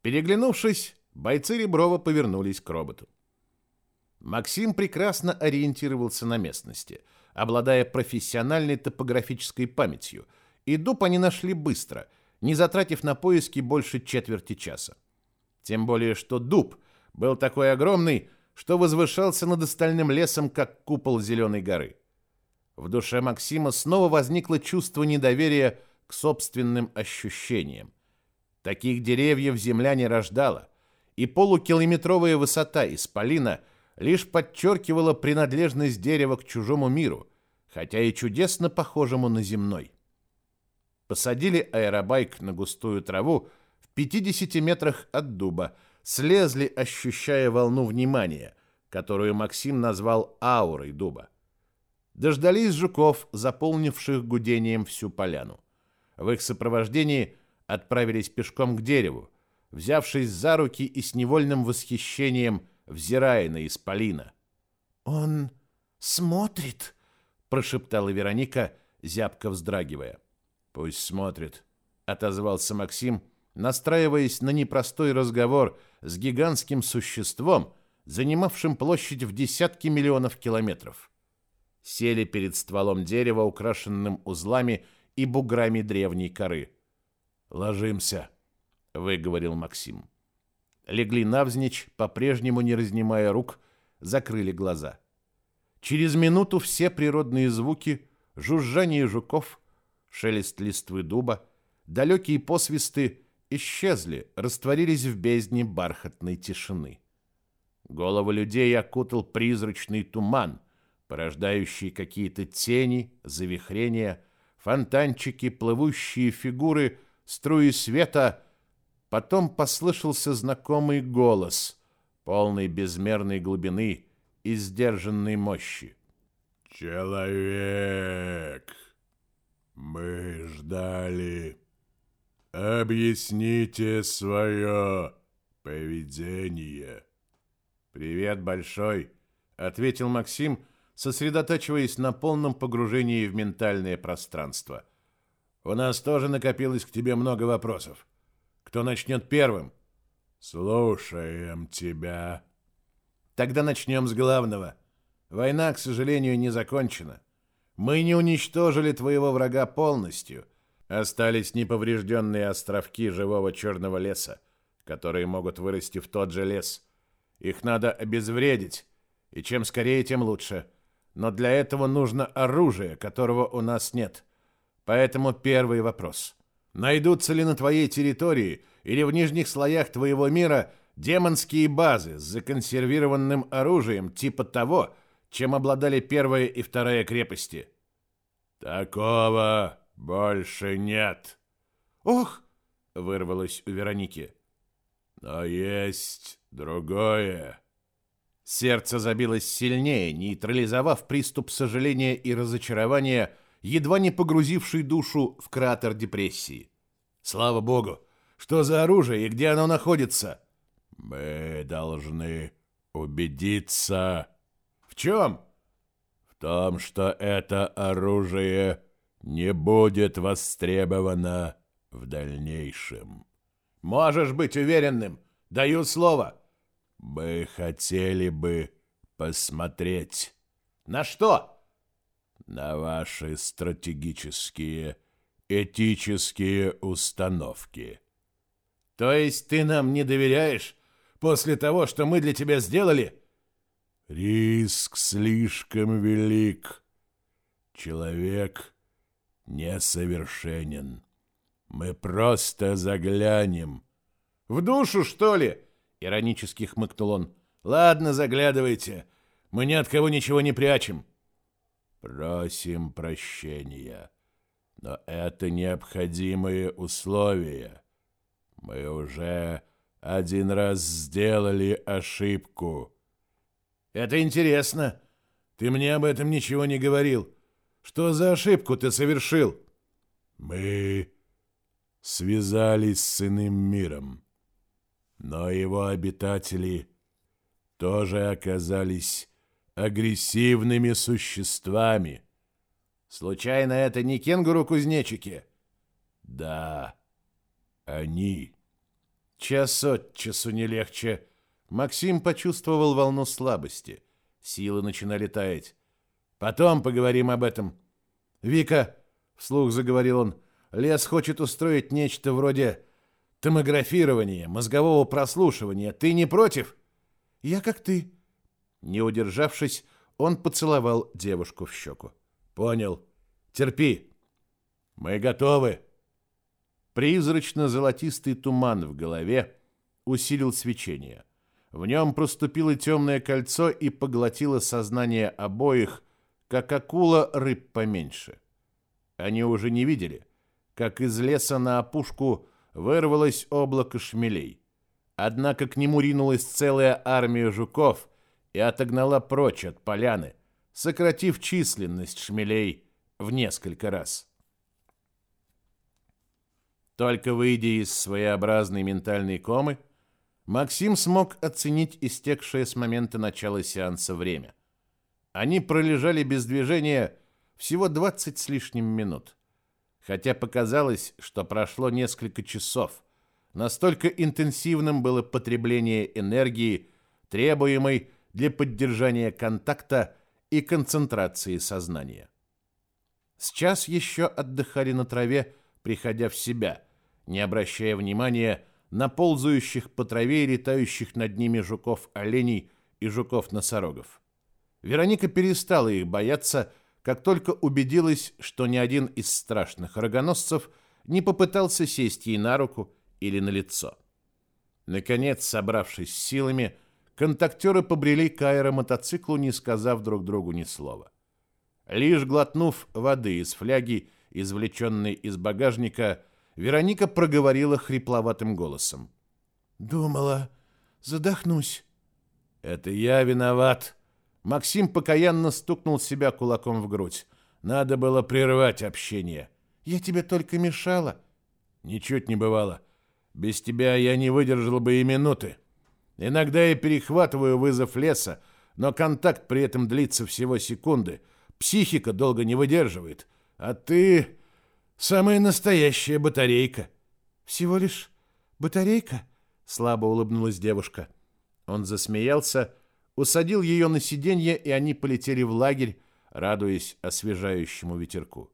Переглянувшись, бойцы Реброва повернулись к роботу. Максим прекрасно ориентировался на местности, обладая профессиональной топографической памятью, и дуб они нашли быстро, не затратив на поиски больше четверти часа. Тем более, что дуб был такой огромный, что возвышался над остальным лесом, как купол Зеленой горы. В душе Максима снова возникло чувство недоверия к собственным ощущениям. Таких деревьев земля не рождала, и полукилометровая высота исполина лишь подчеркивала принадлежность дерева к чужому миру, хотя и чудесно похожему на земной. Посадили аэробайк на густую траву в 50 метрах от дуба, слезли, ощущая волну внимания, которую Максим назвал аурой дуба дождались жуков, заполнивших гудением всю поляну. В их сопровождении отправились пешком к дереву, взявшись за руки и с невольным восхищением взирая на исполина. «Он смотрит», — прошептала Вероника, зябко вздрагивая. «Пусть смотрит», — отозвался Максим, настраиваясь на непростой разговор с гигантским существом, занимавшим площадь в десятки миллионов километров. Сели перед стволом дерева, украшенным узлами и буграми древней коры. «Ложимся», — выговорил Максим. Легли навзничь, по-прежнему не разнимая рук, закрыли глаза. Через минуту все природные звуки, жужжание жуков, шелест листвы дуба, далекие посвисты исчезли, растворились в бездне бархатной тишины. Головы людей окутал призрачный туман, порождающий какие-то тени, завихрения, фонтанчики, плывущие фигуры, струи света. Потом послышался знакомый голос, полный безмерной глубины и сдержанной мощи. «Человек, мы ждали. Объясните свое поведение». «Привет, Большой», — ответил Максим, сосредотачиваясь на полном погружении в ментальное пространство. «У нас тоже накопилось к тебе много вопросов. Кто начнет первым?» «Слушаем тебя». «Тогда начнем с главного. Война, к сожалению, не закончена. Мы не уничтожили твоего врага полностью. Остались неповрежденные островки живого черного леса, которые могут вырасти в тот же лес». Их надо обезвредить, и чем скорее, тем лучше. Но для этого нужно оружие, которого у нас нет. Поэтому первый вопрос. Найдутся ли на твоей территории или в нижних слоях твоего мира демонские базы с законсервированным оружием типа того, чем обладали первая и вторая крепости? Такого больше нет. Ох, вырвалось у Вероники. Но есть другое. Сердце забилось сильнее, нейтрализовав приступ сожаления и разочарования, едва не погрузивший душу в кратер депрессии. Слава богу! Что за оружие и где оно находится? Мы должны убедиться. В чем? В том, что это оружие не будет востребовано в дальнейшем. Можешь быть уверенным. Даю слово. Мы хотели бы посмотреть. На что? На ваши стратегические, этические установки. То есть ты нам не доверяешь после того, что мы для тебя сделали? Риск слишком велик. Человек несовершенен. Мы просто заглянем. В душу, что ли? Иронически хмыкнул он. Ладно, заглядывайте. Мы ни от кого ничего не прячем. Просим прощения. Но это необходимые условия. Мы уже один раз сделали ошибку. Это интересно. Ты мне об этом ничего не говорил. Что за ошибку ты совершил? Мы связались с иным миром. Но его обитатели тоже оказались агрессивными существами. Случайно это не кенгуру-кузнечики? Да, они. Час от часу не легче. Максим почувствовал волну слабости. Силы начинали таять. Потом поговорим об этом. Вика, вслух заговорил он, Лес хочет устроить нечто вроде томографирования, мозгового прослушивания. Ты не против? Я как ты. Не удержавшись, он поцеловал девушку в щеку. Понял. Терпи. Мы готовы. Призрачно-золотистый туман в голове усилил свечение. В нем проступило темное кольцо и поглотило сознание обоих, как акула рыб поменьше. Они уже не видели, как из леса на опушку вырвалось облако шмелей. Однако к нему ринулась целая армия жуков и отогнала прочь от поляны, сократив численность шмелей в несколько раз. Только выйдя из своеобразной ментальной комы, Максим смог оценить истекшее с момента начала сеанса время. Они пролежали без движения всего 20 с лишним минут. Хотя показалось, что прошло несколько часов. Настолько интенсивным было потребление энергии, требуемой для поддержания контакта и концентрации сознания. Сейчас еще отдыхали на траве, приходя в себя, не обращая внимания на ползающих по траве и летающих над ними жуков-оленей и жуков-носорогов. Вероника перестала их бояться, как только убедилась, что ни один из страшных рогоносцев не попытался сесть ей на руку или на лицо. Наконец, собравшись с силами, контактеры побрели к аэромотоциклу, не сказав друг другу ни слова. Лишь глотнув воды из фляги, извлеченной из багажника, Вероника проговорила хрипловатым голосом. «Думала, задохнусь». «Это я виноват». Максим покаянно стукнул себя кулаком в грудь. «Надо было прервать общение». «Я тебе только мешала». «Ничуть не бывало. Без тебя я не выдержал бы и минуты. Иногда я перехватываю вызов леса, но контакт при этом длится всего секунды. Психика долго не выдерживает. А ты самая настоящая батарейка. Всего лишь батарейка? Слабо улыбнулась девушка. Он засмеялся, усадил ее на сиденье, и они полетели в лагерь, радуясь освежающему ветерку.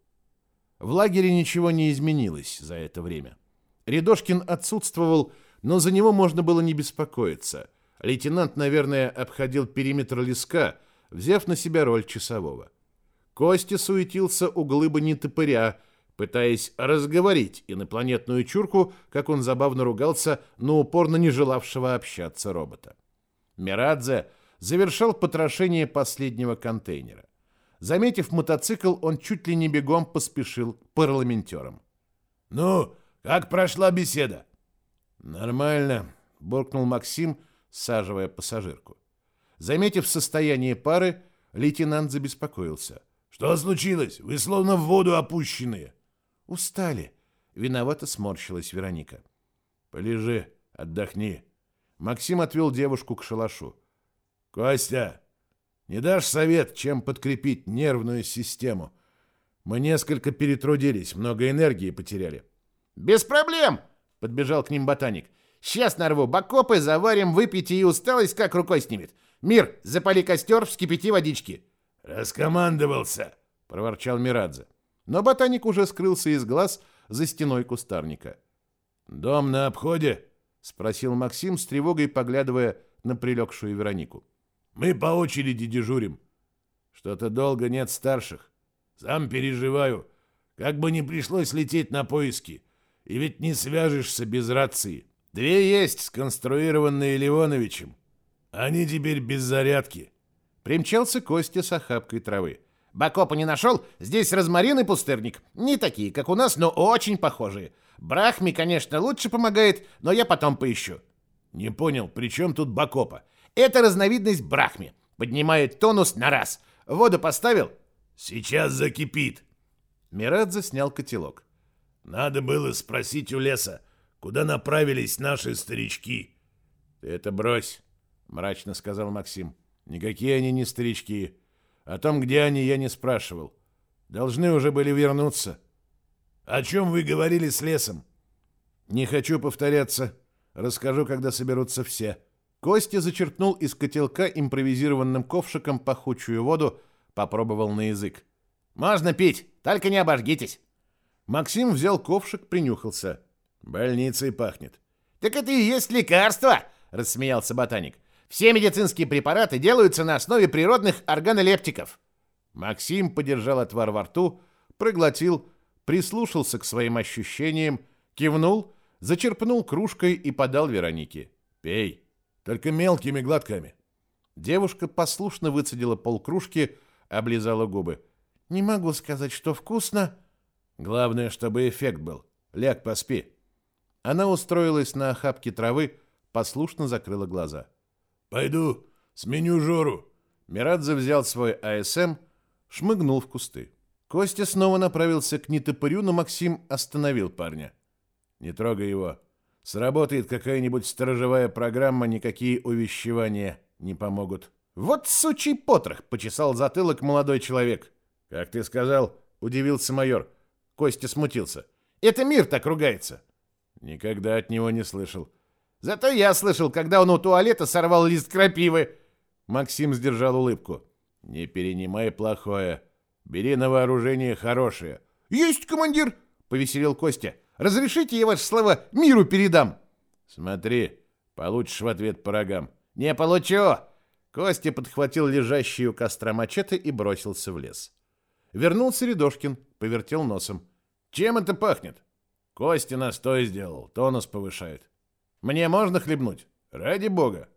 В лагере ничего не изменилось за это время. Рядошкин отсутствовал, но за него можно было не беспокоиться. Лейтенант, наверное, обходил периметр леска, взяв на себя роль часового. Костя суетился у глыбы нетопыря, пытаясь разговорить инопланетную чурку, как он забавно ругался на упорно не желавшего общаться робота. Мирадзе завершал потрошение последнего контейнера. Заметив мотоцикл, он чуть ли не бегом поспешил к парламентерам. «Ну, как прошла беседа? Нормально, буркнул Максим, саживая пассажирку. Заметив состояние пары, лейтенант забеспокоился. Что случилось? Вы словно в воду опущенные. Устали. Виновато сморщилась Вероника. Полежи, отдохни. Максим отвел девушку к шалашу. Костя, не дашь совет, чем подкрепить нервную систему? Мы несколько перетрудились, много энергии потеряли. «Без проблем!» — подбежал к ним ботаник. «Сейчас нарву бакопы, заварим, выпейте и усталость как рукой снимет. Мир, запали костер, вскипяти водички». «Раскомандовался!» — проворчал Мирадзе. Но ботаник уже скрылся из глаз за стеной кустарника. «Дом на обходе?» — спросил Максим с тревогой, поглядывая на прилегшую Веронику. «Мы по очереди дежурим. Что-то долго нет старших. Сам переживаю. Как бы не пришлось лететь на поиски. И ведь не свяжешься без рации. Две есть, сконструированные Ливоновичем. Они теперь без зарядки. Примчался Костя с охапкой травы. Бакопа не нашел? Здесь розмарин и пустырник. Не такие, как у нас, но очень похожие. Брахми, конечно, лучше помогает, но я потом поищу. Не понял, при чем тут Бакопа? Это разновидность брахми. Поднимает тонус на раз. Воду поставил? Сейчас закипит. Мирадзе снял котелок. Надо было спросить у леса, куда направились наши старички. Ты это брось, мрачно сказал Максим. Никакие они не старички. О том, где они, я не спрашивал. Должны уже были вернуться. О чем вы говорили с лесом? Не хочу повторяться. Расскажу, когда соберутся все. Костя зачерпнул из котелка импровизированным ковшиком пахучую воду, попробовал на язык. «Можно пить, только не обожгитесь». Максим взял ковшик, принюхался. Больницей пахнет. «Так это и есть лекарство!» — рассмеялся ботаник. «Все медицинские препараты делаются на основе природных органолептиков». Максим подержал отвар во рту, проглотил, прислушался к своим ощущениям, кивнул, зачерпнул кружкой и подал Веронике. «Пей, только мелкими глотками». Девушка послушно выцедила полкружки, облизала губы. «Не могу сказать, что вкусно», Главное, чтобы эффект был. Ляг, поспи. Она устроилась на охапке травы, послушно закрыла глаза. Пойду, сменю Жору. Мирадзе взял свой АСМ, шмыгнул в кусты. Костя снова направился к нетопырю, но Максим остановил парня. Не трогай его. Сработает какая-нибудь сторожевая программа, никакие увещевания не помогут. Вот сучий потрох, почесал затылок молодой человек. Как ты сказал, удивился майор. Костя смутился. Это мир так ругается. Никогда от него не слышал. Зато я слышал, когда он у туалета сорвал лист крапивы. Максим сдержал улыбку. Не перенимай плохое. Бери на вооружение хорошее. Есть, командир, повеселил Костя. Разрешите я ваши слова миру передам. Смотри, получишь в ответ по рогам. Не получу. Костя подхватил лежащий у костра мачете и бросился в лес. Вернулся Рядошкин, повертел носом. Чем это пахнет? Костя настой сделал, тонус повышает. Мне можно хлебнуть? Ради бога.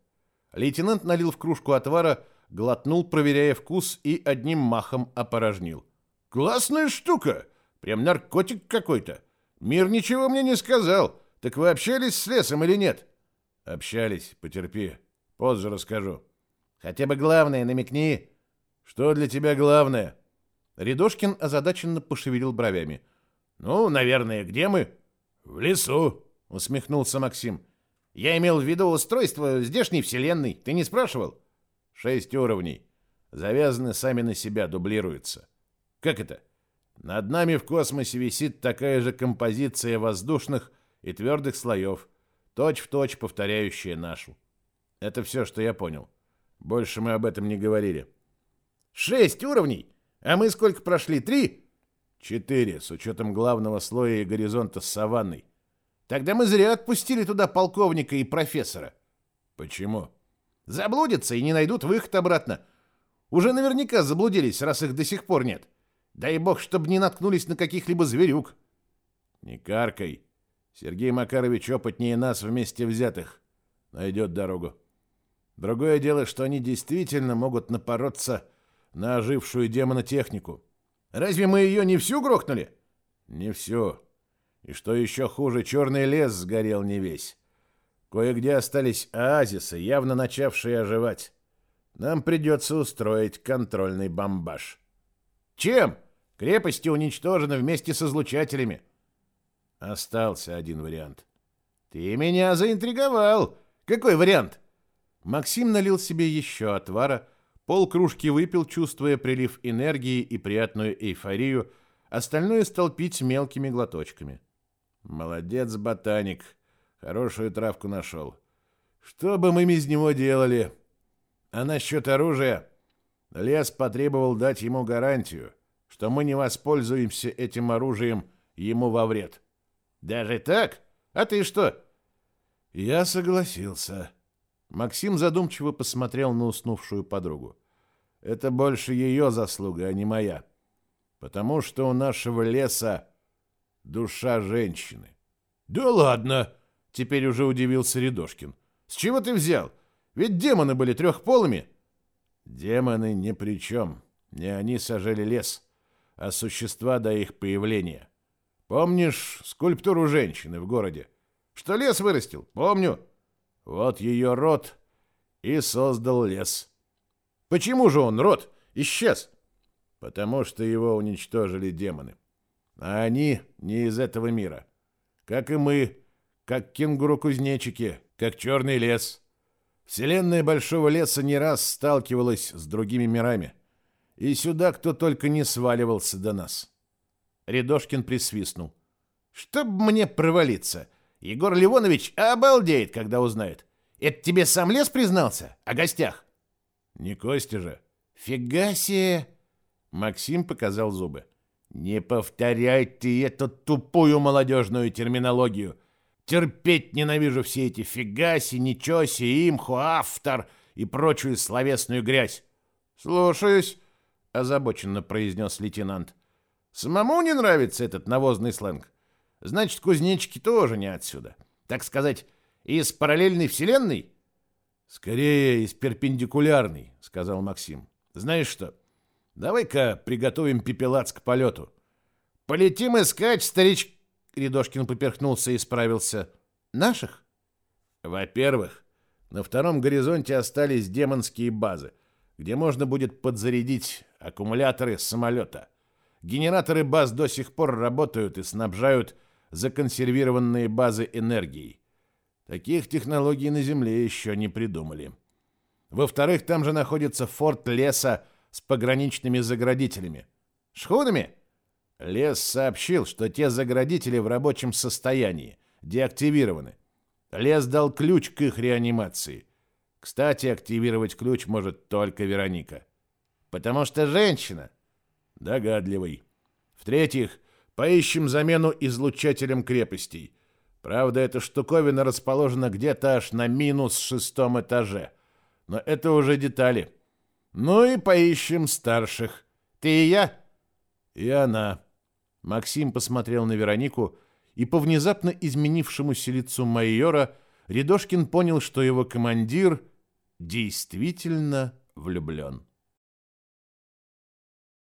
Лейтенант налил в кружку отвара, глотнул, проверяя вкус, и одним махом опорожнил. «Классная штука! Прям наркотик какой-то! Мир ничего мне не сказал. Так вы общались с лесом или нет?» «Общались, потерпи. Позже расскажу». «Хотя бы главное намекни». «Что для тебя главное?» Рядошкин озадаченно пошевелил бровями. «Ну, наверное, где мы?» «В лесу», — усмехнулся Максим. Я имел в виду устройство здешней вселенной. Ты не спрашивал? Шесть уровней. Завязаны сами на себя, дублируются. Как это? Над нами в космосе висит такая же композиция воздушных и твердых слоев, точь-в-точь точь повторяющая нашу. Это все, что я понял. Больше мы об этом не говорили. Шесть уровней? А мы сколько прошли? Три? Четыре, с учетом главного слоя и горизонта с саванной. Тогда мы зря отпустили туда полковника и профессора. Почему? Заблудятся и не найдут выход обратно. Уже наверняка заблудились, раз их до сих пор нет. Дай бог, чтобы не наткнулись на каких-либо зверюк. Не каркай. Сергей Макарович опытнее нас вместе взятых. Найдет дорогу. Другое дело, что они действительно могут напороться на ожившую демонотехнику. Разве мы ее не всю грохнули? Не всю. И что еще хуже, черный лес сгорел не весь. Кое-где остались оазисы, явно начавшие оживать. Нам придется устроить контрольный бомбаж. Чем? Крепости уничтожены вместе с излучателями. Остался один вариант. Ты меня заинтриговал. Какой вариант? Максим налил себе еще отвара, пол кружки выпил, чувствуя прилив энергии и приятную эйфорию, остальное стал пить мелкими глоточками. Молодец, ботаник. Хорошую травку нашел. Что бы мы из него делали? А насчет оружия? Лес потребовал дать ему гарантию, что мы не воспользуемся этим оружием ему во вред. Даже так? А ты что? Я согласился. Максим задумчиво посмотрел на уснувшую подругу. Это больше ее заслуга, а не моя. Потому что у нашего леса душа женщины. Да ладно, теперь уже удивился Рядошкин. С чего ты взял? Ведь демоны были трехполыми. Демоны ни при чем. Не они сажали лес, а существа до их появления. Помнишь скульптуру женщины в городе? Что лес вырастил? Помню. Вот ее род и создал лес. Почему же он, род, исчез? Потому что его уничтожили демоны. А они не из этого мира. Как и мы, как кенгуру-кузнечики, как черный лес. Вселенная Большого Леса не раз сталкивалась с другими мирами. И сюда кто только не сваливался до нас. Рядошкин присвистнул. «Чтоб мне провалиться! Егор Ливонович обалдеет, когда узнает. Это тебе сам лес признался? О гостях?» «Не Костя же». «Фига себе!» Максим показал зубы. Не повторяйте эту тупую молодежную терминологию. Терпеть ненавижу все эти фигаси, ничоси, имху, автор и прочую словесную грязь. Слушаюсь, озабоченно произнес лейтенант. Самому не нравится этот навозный сленг. Значит, кузнечики тоже не отсюда. Так сказать, из параллельной вселенной? Скорее, из перпендикулярной, сказал Максим. Знаешь что? Давай-ка приготовим пепелац к полету. Полетим искать, старич... Рядошкин поперхнулся и справился. Наших? Во-первых, на втором горизонте остались демонские базы, где можно будет подзарядить аккумуляторы самолета. Генераторы баз до сих пор работают и снабжают законсервированные базы энергией. Таких технологий на Земле еще не придумали. Во-вторых, там же находится форт леса с пограничными заградителями. Шхунами? Лес сообщил, что те заградители в рабочем состоянии, деактивированы. Лес дал ключ к их реанимации. Кстати, активировать ключ может только Вероника. Потому что женщина. Догадливый. В-третьих, поищем замену излучателем крепостей. Правда, эта штуковина расположена где-то аж на минус шестом этаже. Но это уже детали. Ну и поищем старших. Ты и я? И она. Максим посмотрел на Веронику, и по внезапно изменившемуся лицу майора Рядошкин понял, что его командир действительно влюблен.